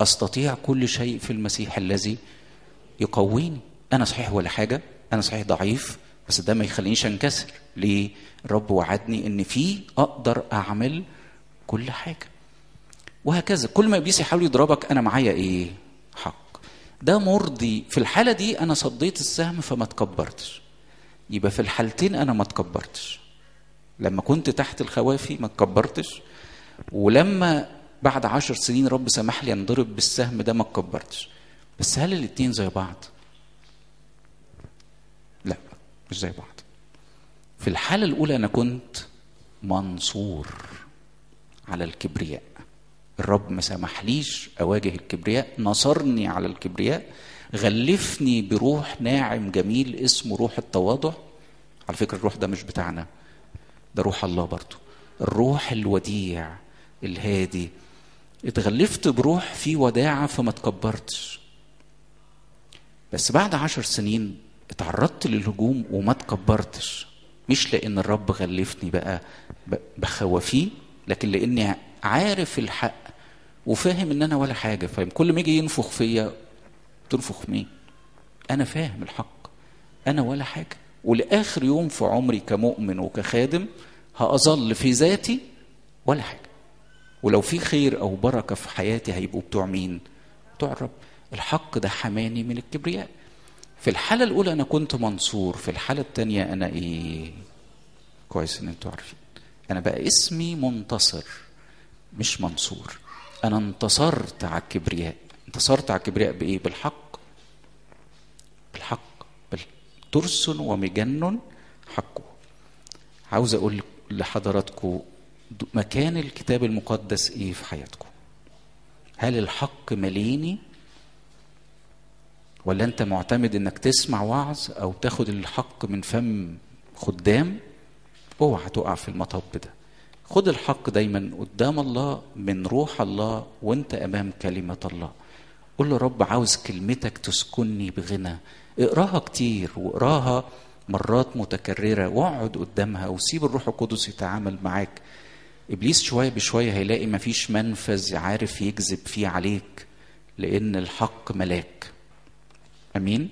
أستطيع كل شيء في المسيح الذي يقويني. أنا صحيح ولا حاجة؟ أنا صحيح ضعيف؟ بس ده ما يخلينيش انكسر. ليه؟ الرب وعدني إن في أقدر أعمل كل حاجة. وهكذا. كل ما إبليس يحاول يضربك أنا معايا إيه؟ حق. ده مرضي. في الحالة دي أنا صديت السهم فما تكبرتش. يبقى في الحالتين أنا ما تكبرتش. لما كنت تحت الخوافي ما تكبرتش. ولما بعد عشر سنين رب سمح لي أنضرب بالسهم ده ما تكبرتش. بس هل الاتنين زي بعض لا مش زي بعض. في الحالة الأولى أنا كنت منصور على الكبرياء. الرب ما سمحليش أواجه الكبرياء نصرني على الكبرياء غلفني بروح ناعم جميل اسمه روح التواضع. على فكرة الروح ده مش بتاعنا ده روح الله برضو. الروح الوديع الهادي. اتغلفت بروح فيه وداعة فما تكبرتش. بس بعد عشر سنين اتعرضت للهجوم وما تكبرتش. مش لأن الرب غلفني بقى بخوافيه لكن لأني عارف الحق وفاهم إن أنا ولا حاجة. فاهم؟ كل ما يجي ينفخ فيا تنفخ مين؟ أنا فاهم الحق. أنا ولا حاجة. ولآخر يوم في عمري كمؤمن وكخادم هأظل في ذاتي ولا حاجة. ولو في خير أو بركة في حياتي هيبقوا بتوع مين؟ بتوع الرب. الحق ده حماني من الكبرياء. في الحالة الأولى أنا كنت منصور في الحالة الثانية أنا إيه؟ كويس إن أنتوا عارفين. أنا بقى اسمي منتصر مش منصور. أنا انتصرت على الكبرياء. انتصرت على الكبرياء بإيه؟ بالحق. بالحق. ترس ومجن حقه. عاوز أقول لحضراتكم مكان الكتاب المقدس إيه في حياتكم؟ هل الحق مليني؟ ولا انت معتمد انك تسمع وعظ أو تاخد الحق من فم خدام؟ اوعى تقع في المطب ده. خد الحق دايما قدام الله من روح الله وانت امام كلمة الله. قول له رب عاوز كلمتك تسكنني بغنى. اقراها كتير واقراها مرات متكررة. واقعد قدامها وسيب الروح القدس يتعامل معاك. إبليس شوية بشوية هيلاقي مفيش منفذ عارف يجذب فيه عليك لأن الحق ملاك. أمين.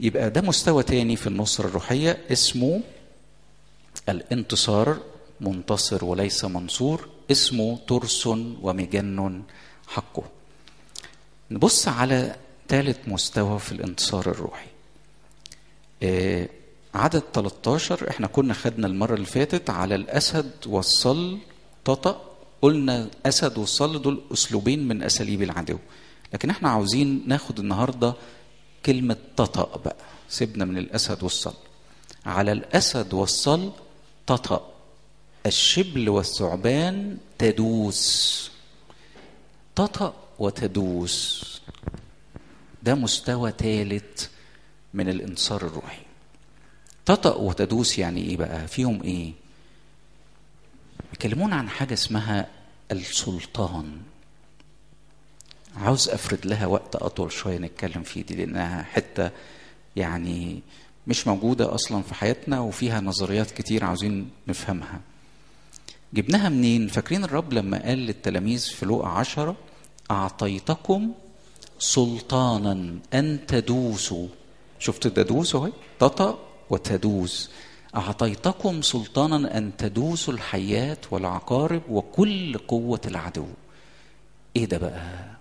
يبقى ده مستوى تاني في النصرة الروحية اسمه الانتصار منتصر وليس منصور اسمه ترس ومجن حقه. نبص على ثالث مستوى في الانتصار الروحي. آه عدد 13 إحنا كنا خدنا المرة اللي فاتت على الأسد والصل تطأ قلنا أسد والصل دول أسلوبين من أساليب العدو. لكن إحنا عاوزين ناخد النهاردة كلمة تطأ بقى. سيبنا من الأسد والصل على الأسد والصل تطأ. الشبل والثعبان تدوس. تطأ وتدوس. ده مستوى ثالث من الانتصار الروحي. تطأ وتدوس يعني إيه بقى؟ فيهم إيه؟ بيكلمونا عن حاجة اسمها السلطان. عاوز أفرد لها وقت أطول شوية نتكلم فيه دي لأنها حتة يعني مش موجودة أصلا في حياتنا وفيها نظريات كتير عاوزين نفهمها. جبناها منين؟ فاكرين الرب لما قال للتلاميذ في لوقا عشرة أعطيتكم سلطانا أن تدوسوا. شفت تدوس اهي تطأ وتدوس. أعطيتكم سلطانا أن تدوسوا الحيات والعقارب وكل قوة العدو. إيه ده بقى؟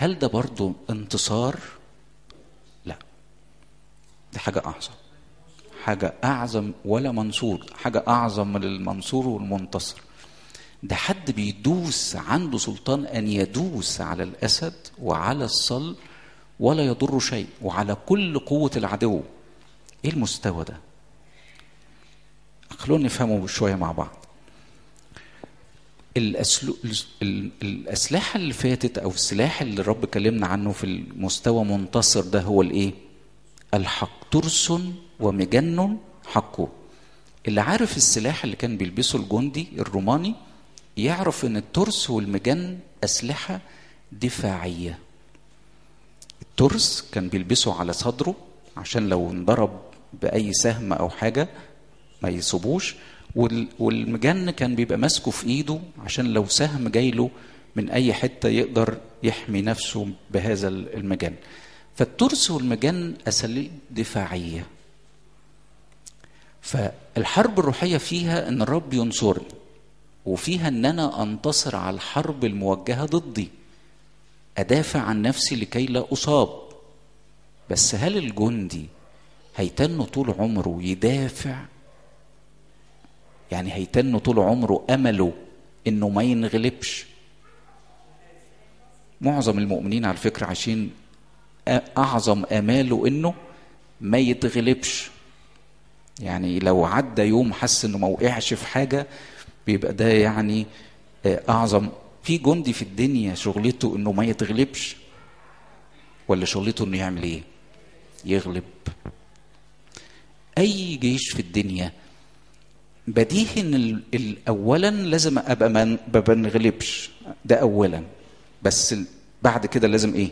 هل ده برضو انتصار؟ لا. دي حاجة أعظم. حاجة أعظم ولا منصور. حاجة أعظم من المنصور والمنتصر. ده حد بيدوس عنده سلطان أن يدوس على الأسد وعلى الصل ولا يضر شيء وعلى كل قوة العدو. إيه المستوى ده؟ خلونا نفهمه شوية مع بعض. الأسلو... الأسلحة اللي فاتت أو السلاح اللي الرب كلمنا عنه في المستوى منتصر ده هو الإيه؟ الحق. ترس ومجن حقه اللي عارف السلاح اللي كان بيلبسه الجندي الروماني يعرف إن الترس والمجن أسلحة دفاعية. الترس كان بيلبسه على صدره عشان لو انضرب بأي سهم أو حاجة ما يصيبوش. والمجن كان بيبقى ماسكه في ايده عشان لو سهم جاي له من اي حتة يقدر يحمي نفسه بهذا المجن. فالترس والمجن أساليب دفاعية. فالحرب الروحية فيها إن الرب ينصرني وفيها إن أنا أنتصر على الحرب الموجهة ضدي. أدافع عن نفسي لكي لا أصاب. بس هل الجندي هيتن طول عمره يدافع يعني هيتن طول عمره أمله إنه ما ينغلبش. معظم المؤمنين على فكرة عايشين أعظم أماله إنه ما يتغلبش. يعني لو عدى يوم حس إنه ما وقعش في حاجة بيبقى ده يعني أعظم. في جندي في الدنيا شغلته إنه ما يتغلبش. ولا شغلته إنه يعمل إيه؟ يغلب. أي جيش في الدنيا بديهي إن اولا لازم أبقى ما بنغلبش. ده اولا. بس بعد كده لازم إيه؟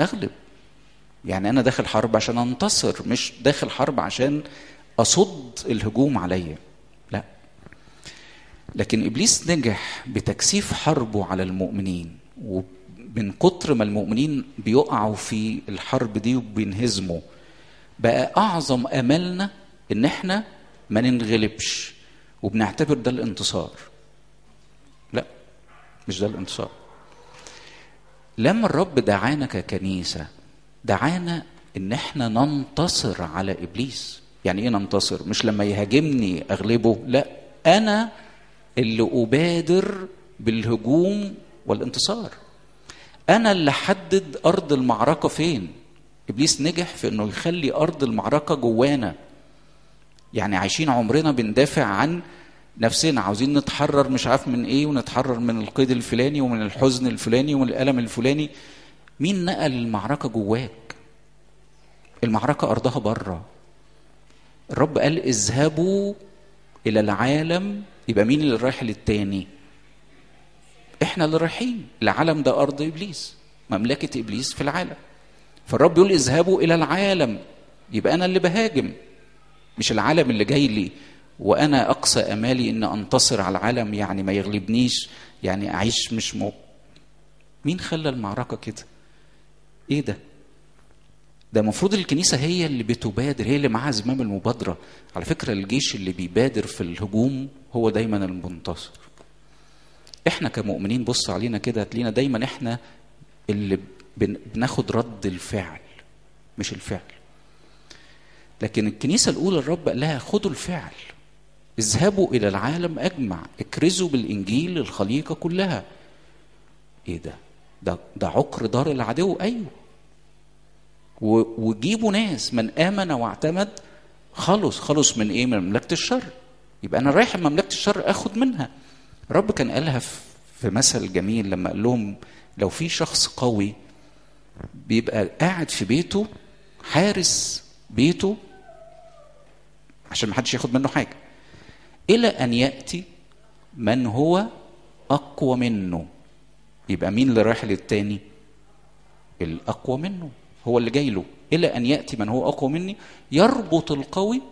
أغلب. يعني أنا داخل حرب عشان أنتصر مش داخل حرب عشان أصد الهجوم عليا. لا. لكن إبليس نجح بتكثيف حربه على المؤمنين ومن كتر ما المؤمنين بيقعوا في الحرب دي وبينهزموا بقى أعظم أملنا إن إحنا ما ننغلبش. وبنعتبر ده الانتصار. لا مش ده الانتصار. لما الرب دعانا ككنيسة دعانا إن إحنا ننتصر على إبليس. يعني إيه ننتصر؟ مش لما يهاجمني أغلبه لا. أنا اللي أبادر بالهجوم والانتصار. أنا اللي حدد أرض المعركة فين. إبليس نجح في إنه يخلي أرض المعركة جوانا. يعني عايشين عمرنا بندافع عن نفسنا عاوزين نتحرر مش عارف من إيه ونتحرر من القيد الفلاني ومن الحزن الفلاني ومن الألم الفلاني. مين نقل المعركة جواك؟ المعركة أرضها بره الرب قال اذهبوا إلى العالم يبقى مين اللي رايح للتاني؟ إحنا اللي رايحين. العالم ده أرض إبليس مملكة إبليس في العالم. فالرب يقول اذهبوا إلى العالم يبقى أنا اللي بهاجم. مش العالم اللي جاي لي. وأنا أقصى أمالي إن أنتصر على العالم يعني ما يغلبنيش يعني أعيش مش مو. مين خلى المعركة كده؟ إيه ده؟ ده المفروض الكنيسة هي اللي بتبادر هي اللي معاها زمام المبادرة. على فكرة الجيش اللي بيبادر في الهجوم هو دايما المنتصر. إحنا كمؤمنين بص علينا كده هتلاقينا دايما إحنا اللي بناخد رد الفعل مش الفعل. لكن الكنيسة الأولى الرب قال لها خدوا الفعل. اذهبوا إلى العالم أجمع. اكرزوا بالإنجيل للخليقه كلها. إيه ده؟ ده ده عقر دار العدو. أيوه. وجيبوا ناس. من آمن واعتمد خلص. خلص من إيه؟ من مملكة الشر. يبقى أنا رايح مملكة الشر آخد منها. الرب كان قالها في مثل جميل لما قال لهم لو في شخص قوي بيبقى قاعد في بيته حارس بيته عشان ما حدش ياخد منه حاجة. إلى أن يأتي من هو أقوى منه. يبقى مين اللي رايح للتاني؟ الأقوى منه. هو اللي جاي له. إلى أن يأتي من هو أقوى مني يربط القوي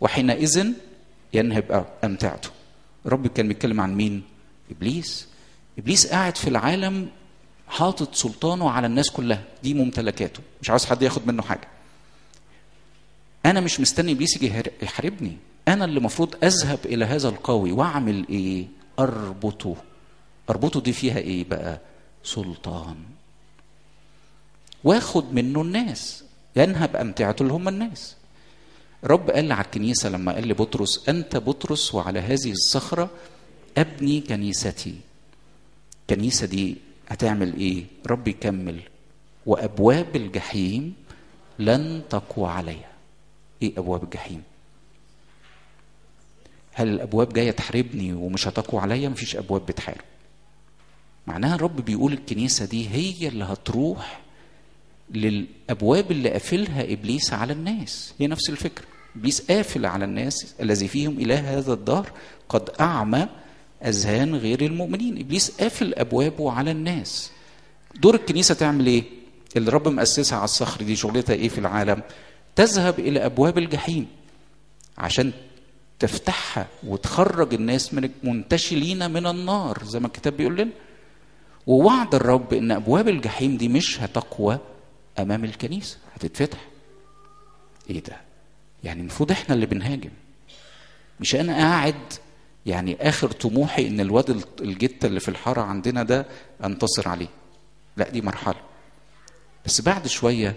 وحينئذ ينهب أمتعته. رب كان بيتكلم عن مين؟ إبليس. إبليس قاعد في العالم حاطط سلطانه على الناس كلها. دي ممتلكاته. مش عاوز حد ياخد منه حاجة. أنا مش مستني إبليس يجي يحاربني. أنا اللي المفروض أذهب إلى هذا القوي وأعمل إيه؟ أربطه. أربطه دي فيها إيه بقى؟ سلطان. واخد منه الناس. ينهب امتعته اللي هم الناس. رب قال على الكنيسة لما قال لبطرس أنت بطرس وعلى هذه الصخرة أبني كنيستي. الكنيسة دي هتعمل إيه؟ رب يكمل. وأبواب الجحيم لن تقوى عليها. إيه أبواب الجحيم؟ هل الأبواب جاية تحاربني ومش هتقوى عليا؟ مفيش أبواب بتحارب. معناها الرب بيقول الكنيسة دي هي اللي هتروح للأبواب اللي قافلها إبليس على الناس. هي نفس الفكرة. إبليس قافل على الناس الذي فيهم اله هذا الدهر قد أعمى أذهان غير المؤمنين. إبليس قافل أبوابه على الناس. دور الكنيسة تعمل إيه؟ اللي رب مؤسسها على الصخر دي شغلتها إيه في العالم؟ تذهب إلى أبواب الجحيم عشان تفتحها وتخرج الناس من منتشلين من النار زي ما الكتاب بيقول لنا. ووعد الرب إن أبواب الجحيم دي مش هتقوى أمام الكنيسة هتتفتح. إيه ده؟ يعني المفروض إحنا اللي بنهاجم. مش أنا قاعد يعني آخر طموحي إن الواد الجتة اللي في الحارة عندنا ده أنتصر عليه. لا دي مرحلة. بس بعد شوية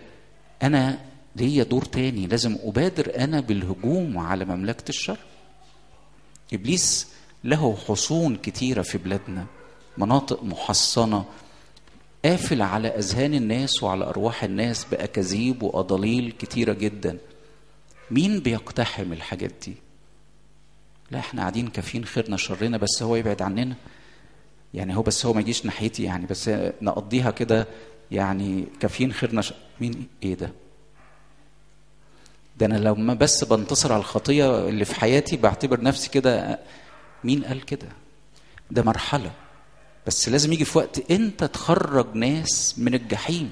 أنا ليا دور تاني؟ لازم أبادر أنا بالهجوم على مملكة الشر إبليس له حصون كتيرة في بلادنا مناطق محصنة قافل على أذهان الناس وعلى أرواح الناس بأكاذيب وأضاليل كتيرة جدا. مين بيقتحم الحاجات دي؟ لا إحنا قاعدين كافيين خيرنا شرنا بس هو يبعد عننا. يعني هو بس هو ما يجيش ناحيتي يعني بس نقضيها كده يعني كافيين خيرنا ش... مين إيه ده؟ ده أنا لما بس بنتصر على الخطية اللي في حياتي بعتبر نفسي كده مين قال كده؟ ده مرحلة. بس لازم يجي في وقت أنت تخرج ناس من الجحيم.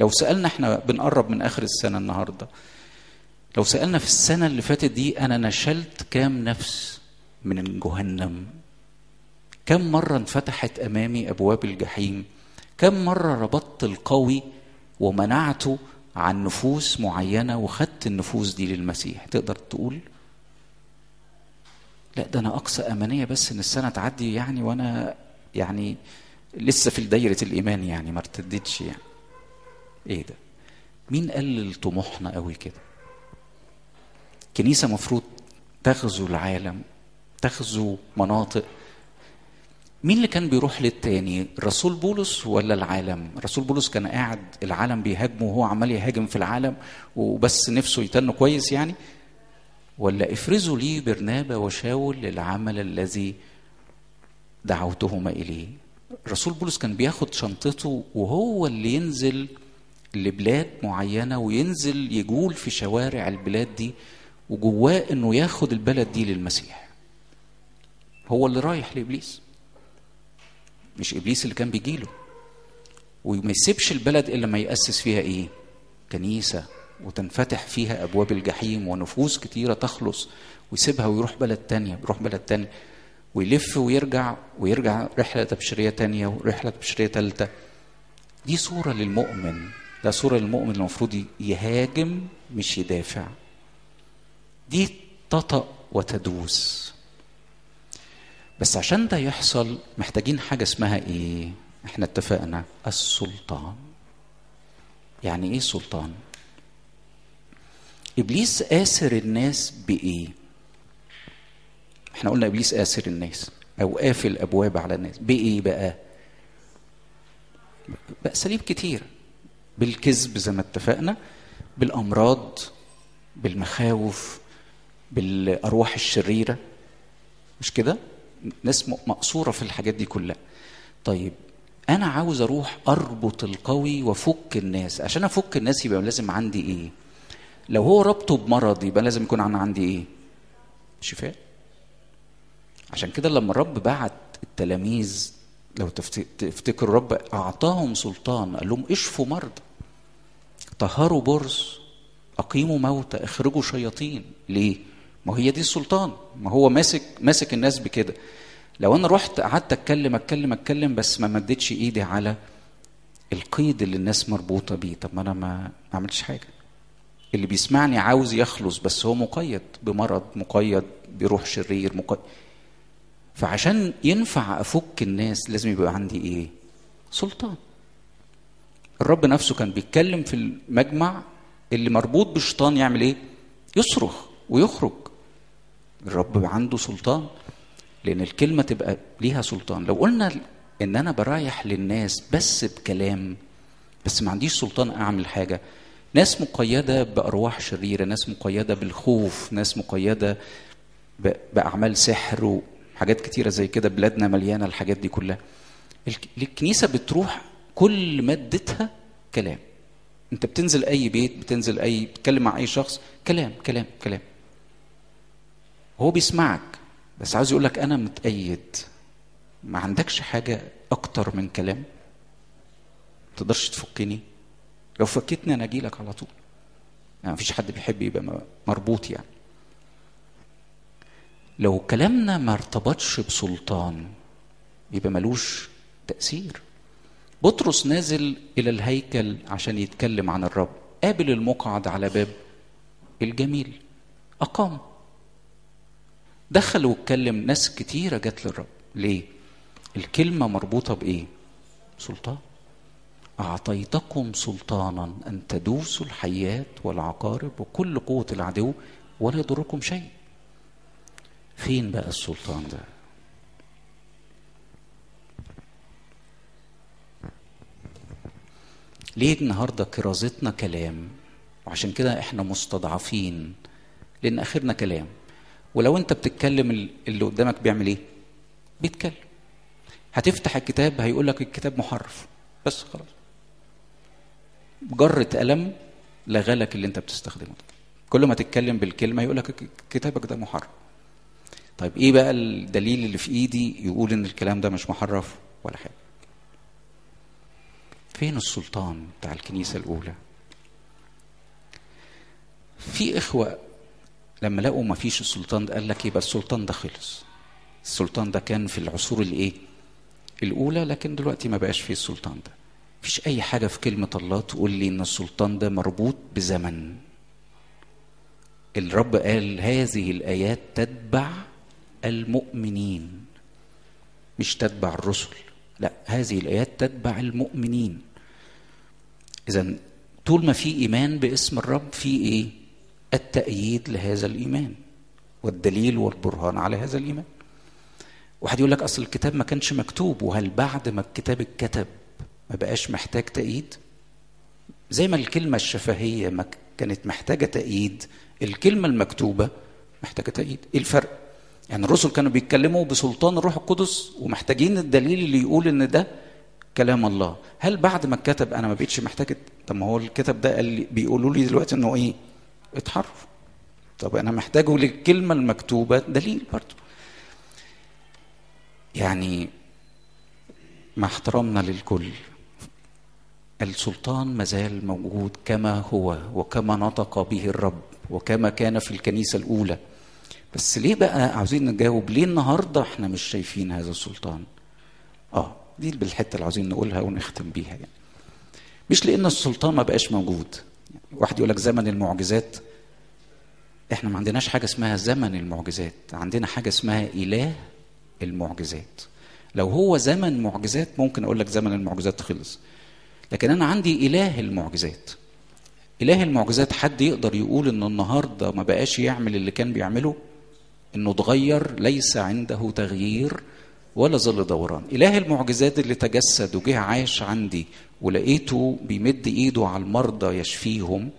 لو سألنا إحنا بنقرب من آخر السنة النهارده. لو سألنا في السنة اللي فاتت دي أنا نشلت كام نفس من جهنم كم مرة انفتحت أمامي أبواب الجحيم؟ كم مرة ربطت القوي ومنعته عن نفوس معينة وخدت النفوس دي للمسيح. تقدر تقول؟ لا ده أنا أقصى أمانية بس إن السنة تعدي يعني وأنا يعني لسه في دايرة الإيمان يعني ما ارتدتش يعني. إيه ده؟ مين قلل طموحنا قوي كده؟ كنيسة مفروض تغزو العالم تغزو مناطق مين اللي كان بيروح للتاني؟ الرسول بولس ولا العالم؟ الرسول بولس كان قاعد العالم بيهاجمه وهو عمال يهاجم في العالم وبس نفسه يتنه كويس يعني؟ ولا افرزوا لي برنابا وشاول للعمل الذي دعوتهما إليه؟ الرسول بولس كان بياخد شنطته وهو اللي ينزل لبلاد معينة وينزل يجول في شوارع البلاد دي وجواه إنه ياخد البلد دي للمسيح. هو اللي رايح لإبليس. مش إبليس اللي كان بيجيله. وما يسيبش البلد إلا ما يأسس فيها إيه؟ كنيسة وتنفتح فيها أبواب الجحيم ونفوس كتيرة تخلص ويسيبها ويروح بلد تانية بيروح بلد تانية ويلف ويرجع ويرجع رحلة تبشيرية تانية ورحلة تبشيرية ثالثه دي صورة للمؤمن. ده صورة للمؤمن المفروض يهاجم مش يدافع. دي تطأ وتدوس. بس عشان ده يحصل محتاجين حاجة اسمها إيه؟ إحنا اتفقنا. السلطان. يعني إيه سلطان؟ إبليس آسر الناس بإيه؟ إحنا قلنا إبليس آسر الناس أو قافل أبواب على الناس. بإيه بقى؟ بأساليب كتير. بالكذب زي ما اتفقنا بالأمراض بالمخاوف بالأرواح الشريرة. مش كده؟ ناس مقصورة في الحاجات دي كلها. طيب أنا عاوز أروح أربط القوي وأفك الناس. عشان أفك الناس يبقى لازم عندي إيه؟ لو هو ربطه بمرض يبقى لازم يكون أنا عندي إيه؟ شفاء. عشان كده لما الرب بعت التلاميذ لو تفتكروا الرب أعطاهم سلطان قال لهم اشفوا مرضى طهروا برص أقيموا موتى اخرجوا شياطين. ليه؟ ما هي دي السلطان. ما هو ماسك ماسك الناس بكده. لو أنا رحت قعدت أتكلم أتكلم أتكلم بس ما مدتش إيدي على القيد اللي الناس مربوطة بيه. طب ما أنا ما عملتش حاجة. اللي بيسمعني عاوز يخلص بس هو مقيد بمرض مقيد بروح شرير مقيد. فعشان ينفع أفك الناس لازم يبقى عندي إيه؟ سلطان. الرب نفسه كان بيتكلم في المجمع اللي مربوط بشيطان يعمل إيه؟ يصرخ ويخرج. الرب عنده سلطان لأن الكلمة تبقى ليها سلطان. لو قلنا إن أنا برايح للناس بس بكلام بس ما عنديش سلطان أعمل حاجة ناس مقيدة بأرواح شريرة ناس مقيدة بالخوف ناس مقيدة بأعمال سحر وحاجات كتيرة زي كده بلادنا مليانة الحاجات دي كلها. الكنيسة بتروح كل مادتها كلام. أنت بتنزل أي بيت بتنزل أي بتتكلم مع أي شخص كلام كلام كلام. هو بيسمعك بس عاوز يقول لك أنا متأيد. ما عندكش حاجة أكتر من كلام؟ ما تقدرش تفكني؟ لو فكتني أنا أجي لك على طول. يعني مفيش حد بيحب يبقى مربوط يعني. لو كلامنا ما ارتبطش بسلطان يبقى ملوش تأثير. بطرس نازل إلى الهيكل عشان يتكلم عن الرب قابل المقعد على باب الجميل أقام. دخل واتكلم ناس كتيرة جت للرب ليه؟ الكلمة مربوطة بإيه؟ سلطان أعطيتكم سلطانا أن تدوسوا الحيات والعقارب وكل قوة العدو ولا يضركم شيء فين بقى السلطان ده؟ ليه النهارده كرازتنا كلام وعشان كده إحنا مستضعفين لأن آخرنا كلام ولو انت بتتكلم اللي قدامك بيعمل إيه؟ بيتكلم. هتفتح الكتاب هيقول لك الكتاب محرف. بس خلاص. جرة قلم لغلك اللي انت بتستخدمه. كل ما تتكلم بالكلمة يقول لك كتابك ده محرف. طيب إيه بقى الدليل اللي في ايدي يقول ان الكلام ده مش محرف ولا حاجة؟ فين السلطان بتاع الكنيسة الأولى؟ في إخوة لما لقوا ما فيش السلطان ده قال لك يبقى السلطان ده خلص. السلطان ده كان في العصور الإيه؟ الأولى لكن دلوقتي ما بقاش فيه السلطان ده. مفيش أي حاجة في كلمة الله تقول لي إن السلطان ده مربوط بزمن. الرب قال هذه الآيات تتبع المؤمنين مش تتبع الرسل. لا هذه الآيات تتبع المؤمنين. إذا طول ما في إيمان باسم الرب في إيه؟ التأييد لهذا الإيمان والدليل والبرهان على هذا الإيمان. واحد يقول لك أصل الكتاب ما كانش مكتوب وهل بعد ما الكتاب اتكتب ما بقاش محتاج تأييد؟ زي ما الكلمة الشفهية ما كانت محتاجة تأييد الكلمة المكتوبة محتاجة تأييد إيه الفرق؟ يعني الرسل كانوا بيتكلموا بسلطان الروح القدس ومحتاجين الدليل اللي يقول إن ده كلام الله هل بعد ما اتكتب أنا ما بقتش محتاج طب ما هو الكتاب ده قال بيقولوا لي دلوقتي إنه إيه اتحرف طب أنا محتاجه للكلمة المكتوبة دليل برضه يعني مع احترامنا للكل السلطان مازال موجود كما هو وكما نطق به الرب وكما كان في الكنيسة الأولى. بس ليه بقى عاوزين نجاوب؟ ليه النهاردة إحنا مش شايفين هذا السلطان؟ آه دي بالحتة اللي عاوزين نقولها ونختم بيها يعني. مش لأن السلطان ما بقاش موجود. واحد يقول لك زمن المعجزات. إحنا ما عندناش حاجة اسمها زمن المعجزات عندنا حاجة اسمها إله المعجزات. لو هو زمن معجزات ممكن أقول لك زمن المعجزات خلص. لكن أنا عندي إله المعجزات. إله المعجزات حد يقدر يقول إن النهاردة ما بقاش يعمل اللي كان بيعمله؟ إنه اتغير ليس عنده تغيير ولا ظل دوران. إله المعجزات اللي تجسد وجه عاش عندي ولقيته بيمد إيده على المرضى يشفيهم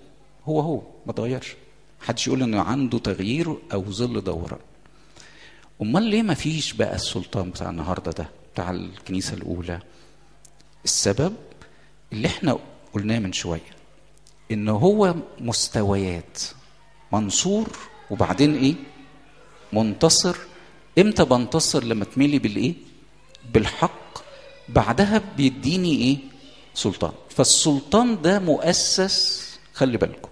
هو هو ما اتغيرش محدش يقول إنه عنده تغيير أو ظل دوران أمال ليه ما فيش بقى السلطان بتاع النهاردة ده بتاع الكنيسة الأولى؟ السبب اللي إحنا قلناه من شوية إن هو مستويات. منصور وبعدين إيه؟ منتصر. إمتى بنتصر؟ لما تميلي بالإيه؟ بالحق. بعدها بيديني إيه؟ سلطان. فالسلطان ده مؤسس خلي بالكم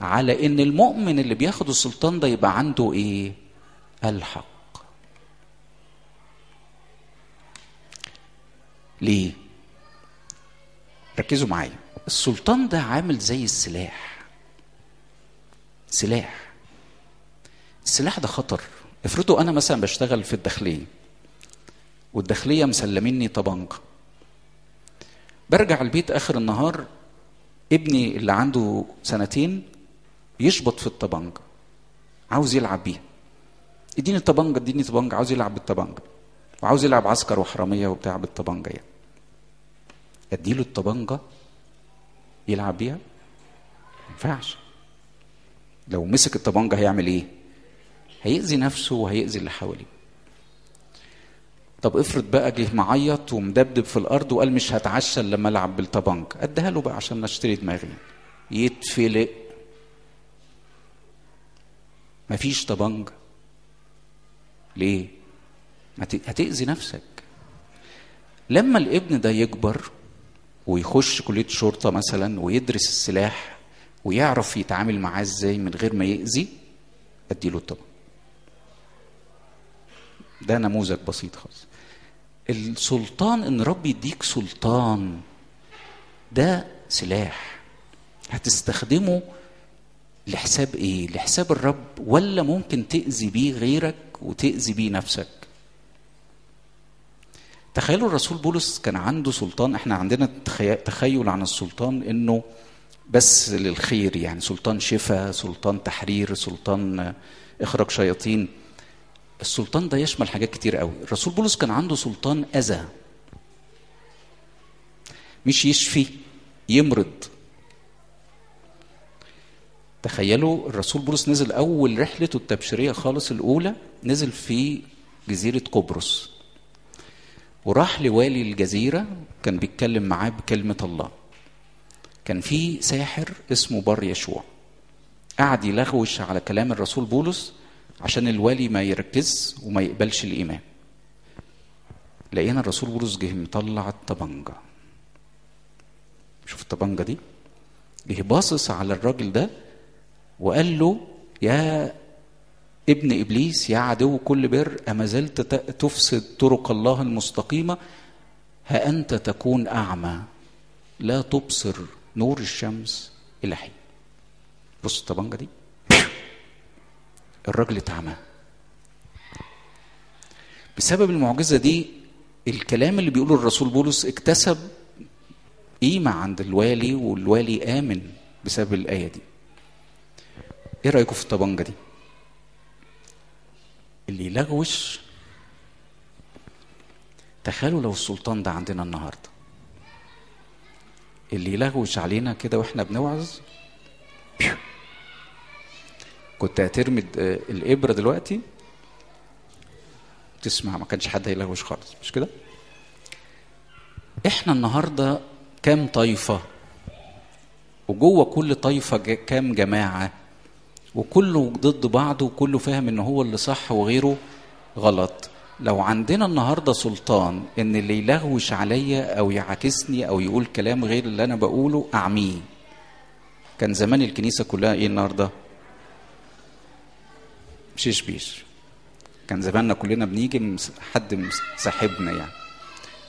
على إن المؤمن اللي بياخد السلطان ده يبقى عنده إيه؟ الحق. ليه؟ ركزوا معايا. السلطان ده عامل زي السلاح. سلاح. السلاح ده خطر. افرضوا أنا مثلا بشتغل في الداخلية والداخلية مسلميني طبنجه برجع البيت آخر النهار ابني اللي عنده سنتين يشبط في الطبنجه عاوز يلعب بيها اديني الطبنجه اديني الطبنجه عاوز يلعب بالطبنجه وعاوز يلعب عسكر وحرامية وبتاع بالطبنجه يعني. أديله الطبنجه يلعب بيها؟ ما ينفعش. لو مسك الطبنجه هيعمل إيه؟ هيأذي نفسه وهيأذي اللي حواليه. طب افرض بقى جه معيط ومدبدب في الأرض وقال مش هتعشى إلا لما ألعب بالطبنج أديها له بقى عشان أشتري دماغي. يتفلق. مفيش طبنج ليه؟ هتأذي نفسك. لما الابن ده يكبر ويخش كلية شرطة مثلا ويدرس السلاح ويعرف يتعامل معاه إزاي من غير ما يأذي أديله الطبق ده نموذج بسيط خالص. السلطان إن رب يديك سلطان ده سلاح. هتستخدمه لحساب إيه؟ لحساب الرب ولا ممكن تأذي بيه غيرك وتأذي بيه نفسك؟ تخيلوا الرسول بولس كان عنده سلطان إحنا عندنا تخيل عن السلطان إنه بس للخير يعني سلطان شفاء سلطان تحرير سلطان إخراج شياطين. السلطان ده يشمل حاجات كتير قوي. الرسول بولس كان عنده سلطان أذى. مش يشفي يمرض. تخيلوا الرسول بولس نزل أول رحلته التبشيرية خالص الأولى نزل في جزيرة قبرص. وراح لوالي الجزيرة كان بيتكلم معاه بكلمة الله. كان في ساحر اسمه بر يشوع. قعد يلغوش على كلام الرسول بولس عشان الوالي ما يركز وما يقبلش الإيمان. لقينا الرسول بولس جه مطلع الطبنجة شوف الطبنجة دي. جه باصص على الراجل ده وقال له يا ابن إبليس يا عدو كل بر أما زلت تفسد طرق الله المستقيمة؟ ها انت تكون أعمى. لا تبصر نور الشمس إلى حين. بص الطبنجه دي. الراجل اتعمى بسبب المعجزة دي الكلام اللي بيقوله الرسول بولس اكتسب قيمة عند الوالي والوالي آمن بسبب الآية دي. إيه رأيكم في الطبنجه دي؟ اللي يلغوش تخيلوا لو السلطان ده عندنا النهارده. اللي يلغوش علينا كده وإحنا بنوعظ كنت هترمي الإبرة دلوقتي. تسمع ما كانش حد هيلغوش خالص مش كده؟ إحنا النهارده كام طائفه وجوه كل طائفه كام جماعة؟ وكله ضد بعضه وكله فاهم إن هو اللي صح وغيره غلط. لو عندنا النهارده سلطان إن اللي يلغوش عليا أو يعاكسني أو يقول كلام غير اللي أنا بقوله أعميه. كان زمان الكنيسة كلها إيه النهارده؟ شيش بيش. كان زماننا كلنا بنيجي حد مس- ساحبنا يعني.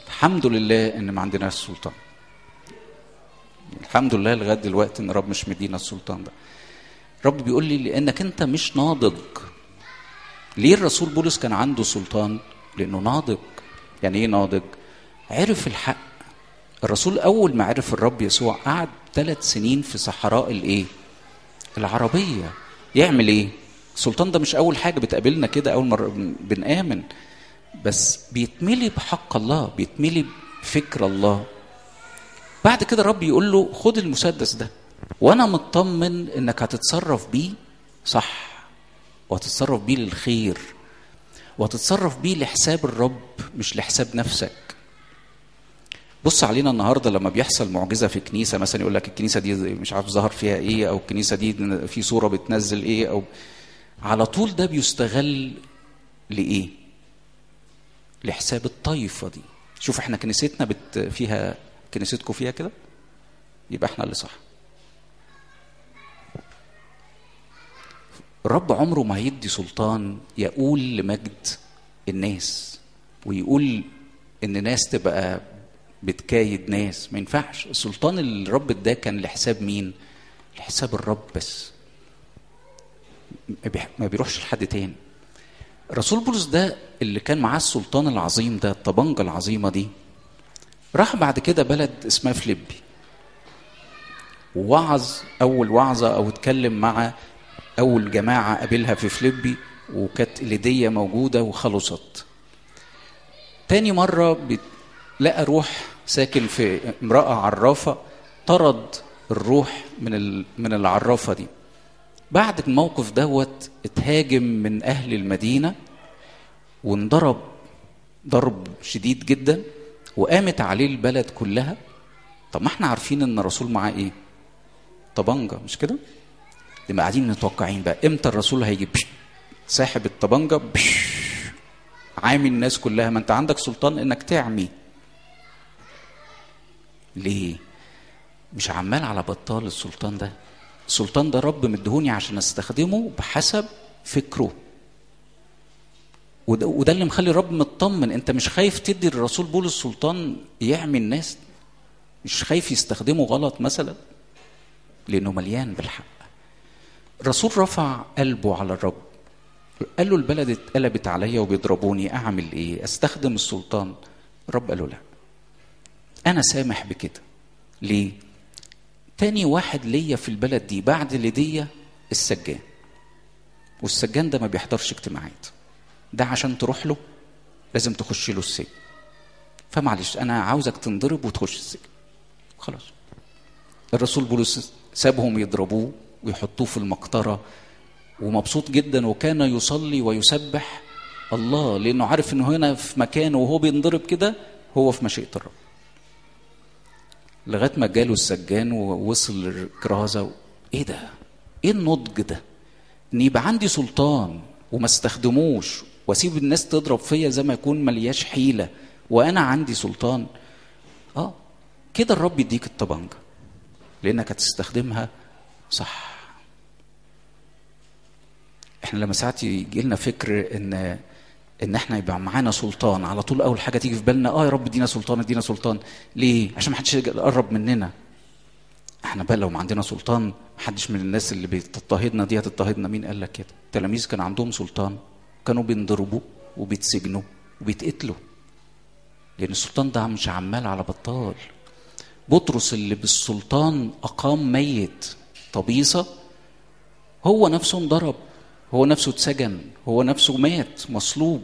الحمد لله إن ما عندناش سلطان. الحمد لله لغاية دلوقتي إن رب مش مدينا السلطان ده. رب بيقول لي لأنك أنت مش ناضج. ليه الرسول بولس كان عنده سلطان؟ لأنه ناضج. يعني إيه ناضج؟ عرف الحق. الرسول أول ما عرف الرب يسوع قعد ثلاث سنين في صحراء الإيه؟ العربية. يعمل إيه؟ السلطان ده مش أول حاجة بتقابلنا كده أول مرة بن- بنآمن. بس بيتملي بحق الله بيتملي بفكر الله. بعد كده الرب يقول له خد المسدس ده وأنا مطمن إنك هتتصرف بيه صح وهتتصرف بيه للخير وهتتصرف بيه لحساب الرب مش لحساب نفسك. بص علينا النهارده لما بيحصل معجزة في كنيسة مثلا يقول لك الكنيسة دي مش عارف ظهر فيها إيه أو الكنيسة دي في صورة بتنزل إيه أو على طول ده بيستغل لإيه؟ لحساب الطائفه دي. شوف إحنا كنيستنا بت فيها كنيستكم فيها كده؟ يبقى إحنا اللي صح. الرب عمره ما هيدي سلطان يقول لمجد الناس ويقول إن ناس تبقى بتكايد ناس. ما ينفعش. السلطان اللي الرب اداه كان لحساب مين؟ لحساب الرب بس. ما بيروحش لحد تاني. رسول بولس ده اللي كان معاه السلطان العظيم ده الطبنجة العظيمة دي راح بعد كده بلد اسمها فليبي. ووعظ أول وعظة أو اتكلم مع أول جماعة قابلها في فليبي وكانت ليدية موجودة وخلصت. تاني مرة لقى روح ساكن في امرأة عرافة طرد الروح من من العرافة دي. بعد الموقف دوت اتهاجم من أهل المدينة وانضرب ضرب شديد جدا وقامت عليه البلد كلها. طب ما إحنا عارفين إن الرسول معاه إيه؟ طبنجة مش كده؟ نبقى قاعدين متوقعين بقى. إمتى الرسول هيجي؟ ساحب الطبنجة بش عامي الناس كلها. ما انت عندك سلطان إنك تعمي. ليه؟ مش عمال على بطال السلطان ده. السلطان ده رب مدهوني عشان استخدمه بحسب فكره. وده, وده اللي مخلي الرب مطمن. انت مش خايف تدي الرسول بولس سلطان يعمي الناس؟ مش خايف يستخدمه غلط مثلا؟ لأنه مليان بالحق. الرسول رفع قلبه على الرب. قال له البلد اتقلبت عليا وبيضربوني أعمل إيه؟ أستخدم السلطان؟ الرب قال له لا. أنا سامح بكده. ليه؟ تاني واحد ليا في البلد دي بعد ليديا السجان. والسجان ده ما بيحضرش اجتماعات. ده عشان تروح له لازم تخش له السجن. فمعلش أنا عاوزك تنضرب وتخش السجن. خلاص. الرسول بولس سابهم يضربوه ويحطوه في المقطرة ومبسوط جدا وكان يصلي ويسبح. الله لأنه عارف أنه هنا في مكانه وهو بينضرب كده هو في مشيئة الرب. لغاية ما جاله السجان ووصل للكرازة إيه ده؟ إيه النضج ده؟ إن يبقى عندي سلطان وما استخدموش وأسيب الناس تضرب فيا زي ما يكون ملياش حيلة وأنا عندي سلطان. آه كده الرب يديك الطبنجة لأنك هتستخدمها صح. إحنا لما ساعات يجي لنا فكر إن إن إحنا يبقى معانا سلطان. على طول أول حاجة تيجي في بالنا آه يا رب ادينا سلطان ادينا سلطان. ليه؟ عشان ما حدش يقرب مننا. إحنا بقى لو ما عندنا سلطان ما حدش من الناس اللي بتضطهدنا دي هتضطهدنا. مين قال لك كده؟ التلاميذ كان عندهم سلطان كانوا بينضربوا وبيتسجنوا وبيتقتلوا. لأن السلطان ده مش عمال على بطال. بطرس اللي بالسلطان أقام ميت طبيصة هو نفسه انضرب. هو نفسه اتسجن هو نفسه مات مصلوب.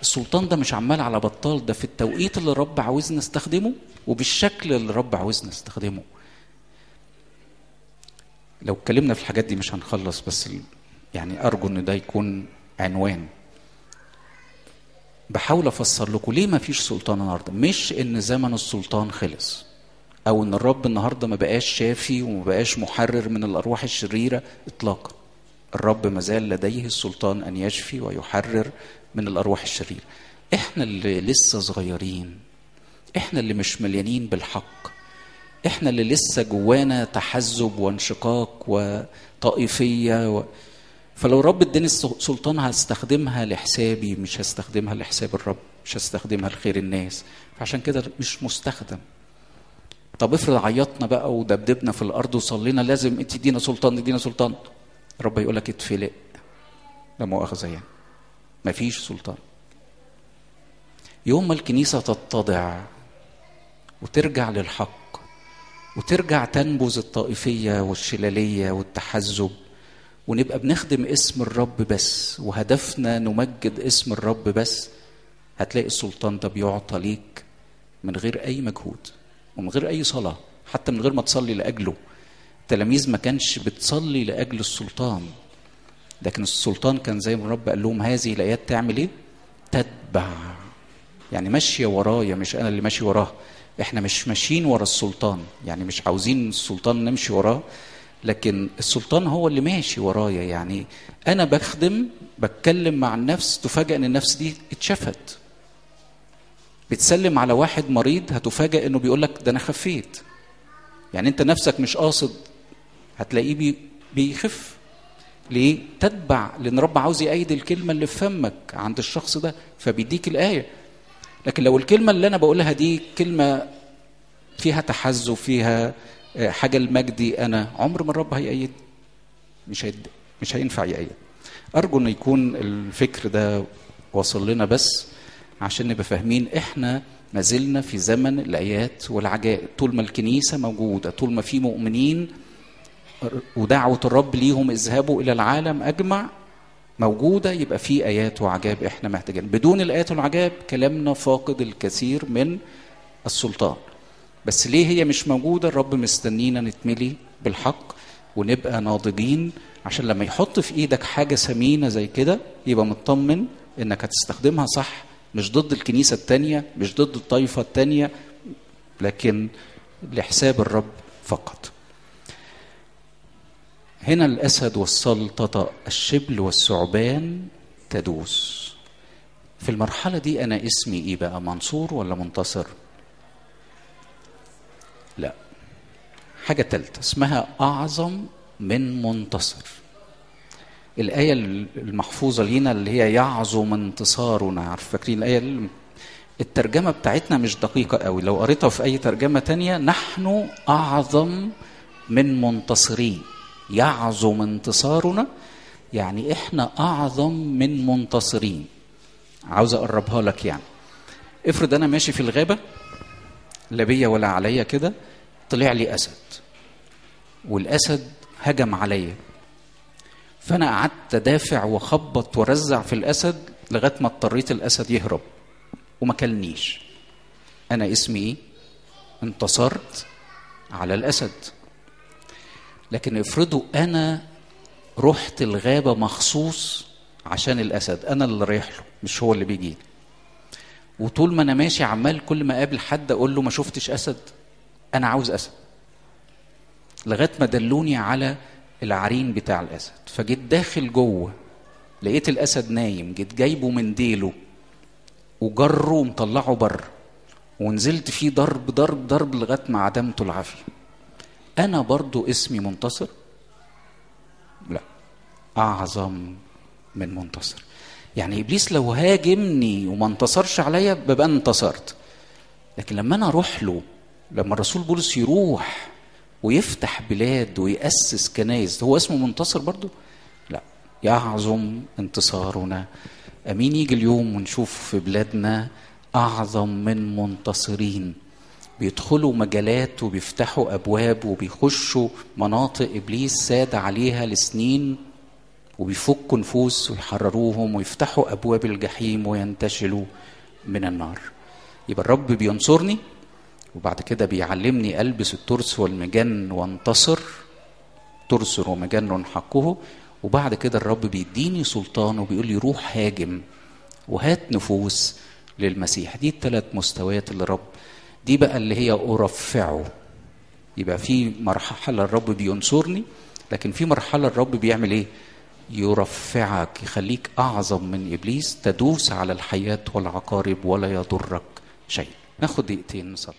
السلطان ده مش عمال على بطال ده في التوقيت اللي الرب عاوزنا نستخدمه وبالشكل اللي الرب عاوزنا نستخدمه. لو اتكلمنا في الحاجات دي مش هنخلص بس يعني أرجو إن ده يكون عنوان. بحاول أفسر لكم ليه ما فيش سلطان النهارده؟ مش إن زمن السلطان خلص أو إن الرب النهارده ما بقاش شافي وما بقاش محرر من الأرواح الشريرة اطلاقا. الرب ما زال لديه السلطان أن يشفي ويحرر من الأرواح الشريره إحنا اللي لسه صغيرين. إحنا اللي مش مليانين بالحق. إحنا اللي لسه جوانا تحزب وانشقاق وطائفية و... فلو رب اداني السلطان هستخدمها لحسابي مش هستخدمها لحساب الرب مش هستخدمها لخير الناس. فعشان كده مش مستخدم. طب افرض عيطنا بقى ودبدبنا في الأرض وصلينا لازم انت تدينا سلطان تدينا سلطان. رب يقول لك اتفلق لا مؤاخذه يعني مفيش سلطان. يوم ما الكنيسة تتضع وترجع للحق وترجع تنبذ الطائفية والشلالية والتحزب ونبقى بنخدم اسم الرب بس وهدفنا نمجد اسم الرب بس هتلاقي السلطان ده بيعطى ليك من غير أي مجهود ومن غير أي صلاة حتى من غير ما تصلي لأجله. التلاميذ ما كانش بتصلي لأجل السلطان. لكن السلطان كان زي ما الرب قال لهم هذه الآيات تعمل إيه؟ تتبع. يعني ماشية ورايا مش أنا اللي ماشي وراه. إحنا مش ماشيين ورا السلطان. يعني مش عاوزين السلطان نمشي وراه. لكن السلطان هو اللي ماشي ورايا. يعني أنا بخدم بتكلم مع النفس تفاجئ إن النفس دي اتشفت. بتسلم على واحد مريض هتفاجئ إنه بيقول لك ده أنا خفيت. يعني أنت نفسك مش قاصد هتلاقيه بي بيخف. ليه؟ تتبع لأن رب عاوز يأيد الكلمة اللي في فمك عند الشخص ده فبيديك الآية. لكن لو الكلمة اللي أنا بقولها دي كلمة فيها تحزب فيها حاجة لمجدي أنا عمر ما الرب هيأيد. مش هيد مش هينفع يأيد. أرجو ان يكون الفكر ده واصل لنا بس عشان نبقى فاهمين إحنا ما زلنا في زمن الآيات والعجائب. طول ما الكنيسة موجودة طول ما في مؤمنين ودعوة الرب ليهم اذهبوا إلى العالم أجمع موجودة يبقى في آيات وعجائب إحنا محتاجين بدون الآيات والعجائب كلامنا فاقد الكثير من السلطان. بس ليه هي مش موجودة؟ الرب مستنينا نتملي بالحق ونبقى ناضجين عشان لما يحط في إيدك حاجة ثمينة زي كده يبقى مطمن إنك هتستخدمها صح. مش ضد الكنيسة التانية مش ضد الطائفة التانية لكن لحساب الرب فقط. هنا الأسد والسلطة الشبل والثعبان تدوس. في المرحلة دي أنا اسمي إيه بقى منصور ولا منتصر؟ لا. حاجة تالتة اسمها أعظم من منتصر. الآية المحفوظة لينا اللي هي يعظم انتصارنا عارف فاكرين الآية؟ الترجمة بتاعتنا مش دقيقة قوي لو قريتها في أي ترجمة تانية نحن أعظم من منتصرين. يعظم انتصارنا؟ يعني إحنا أعظم من منتصرين. عاوز أقربها لك يعني. افرض أنا ماشي في الغابة لا بيا ولا عليا كده طلع لي أسد. والأسد هجم عليا. فأنا قعدت أدافع وأخبط وأرزع في الأسد لغاية ما اضطريت الأسد يهرب وما كلنيش. أنا اسمي إيه؟ انتصرت على الأسد. لكن افرضوا أنا رحت الغابة مخصوص عشان الاسد أنا اللي رايح له مش هو اللي بيجي وطول ما أنا ماشي عمال كل ما اقابل حد أقول له ما شفتش اسد أنا عاوز اسد. لغاية ما دلوني على العرين بتاع الاسد. فجيت داخل جوه لقيت الاسد نايم جيت جايبه من ديله وجره ومطلعه بره ونزلت فيه ضرب ضرب ضرب لغاية ما عدمته العافية. أنا برضو اسمي منتصر؟ لا أعظم من منتصر. يعني إبليس لو هاجمني وما انتصرش عليا ببقى انتصرت. لكن لما أنا أروح له لما الرسول بولس يروح ويفتح بلاد ويأسس كنايس هو اسمه منتصر برضو؟ لا. يعظم انتصارنا. أمين يجي اليوم ونشوف في بلادنا أعظم من منتصرين. بيدخلوا مجالات وبيفتحوا أبواب وبيخشوا مناطق إبليس ساد عليها لسنين وبيفكوا نفوس ويحرروهم ويفتحوا أبواب الجحيم وينتشلوا من النار. يبقى الرب بينصرني وبعد كده بيعلمني ألبس الترس والمجن وانتصر. ترس ومجن حقه. وبعد كده الرب بيديني سلطان وبيقول لي روح هاجم وهات نفوس للمسيح. دي الثلاث مستويات اللي الرب دي بقى اللي هي أرفعه. يبقى في مرحلة الرب بينصرني لكن في مرحلة الرب بيعمل إيه؟ يرفعك يخليك أعظم من إبليس تدوس على الحياة والعقارب ولا يضرك شيء. ناخد دقيقتين نصلي.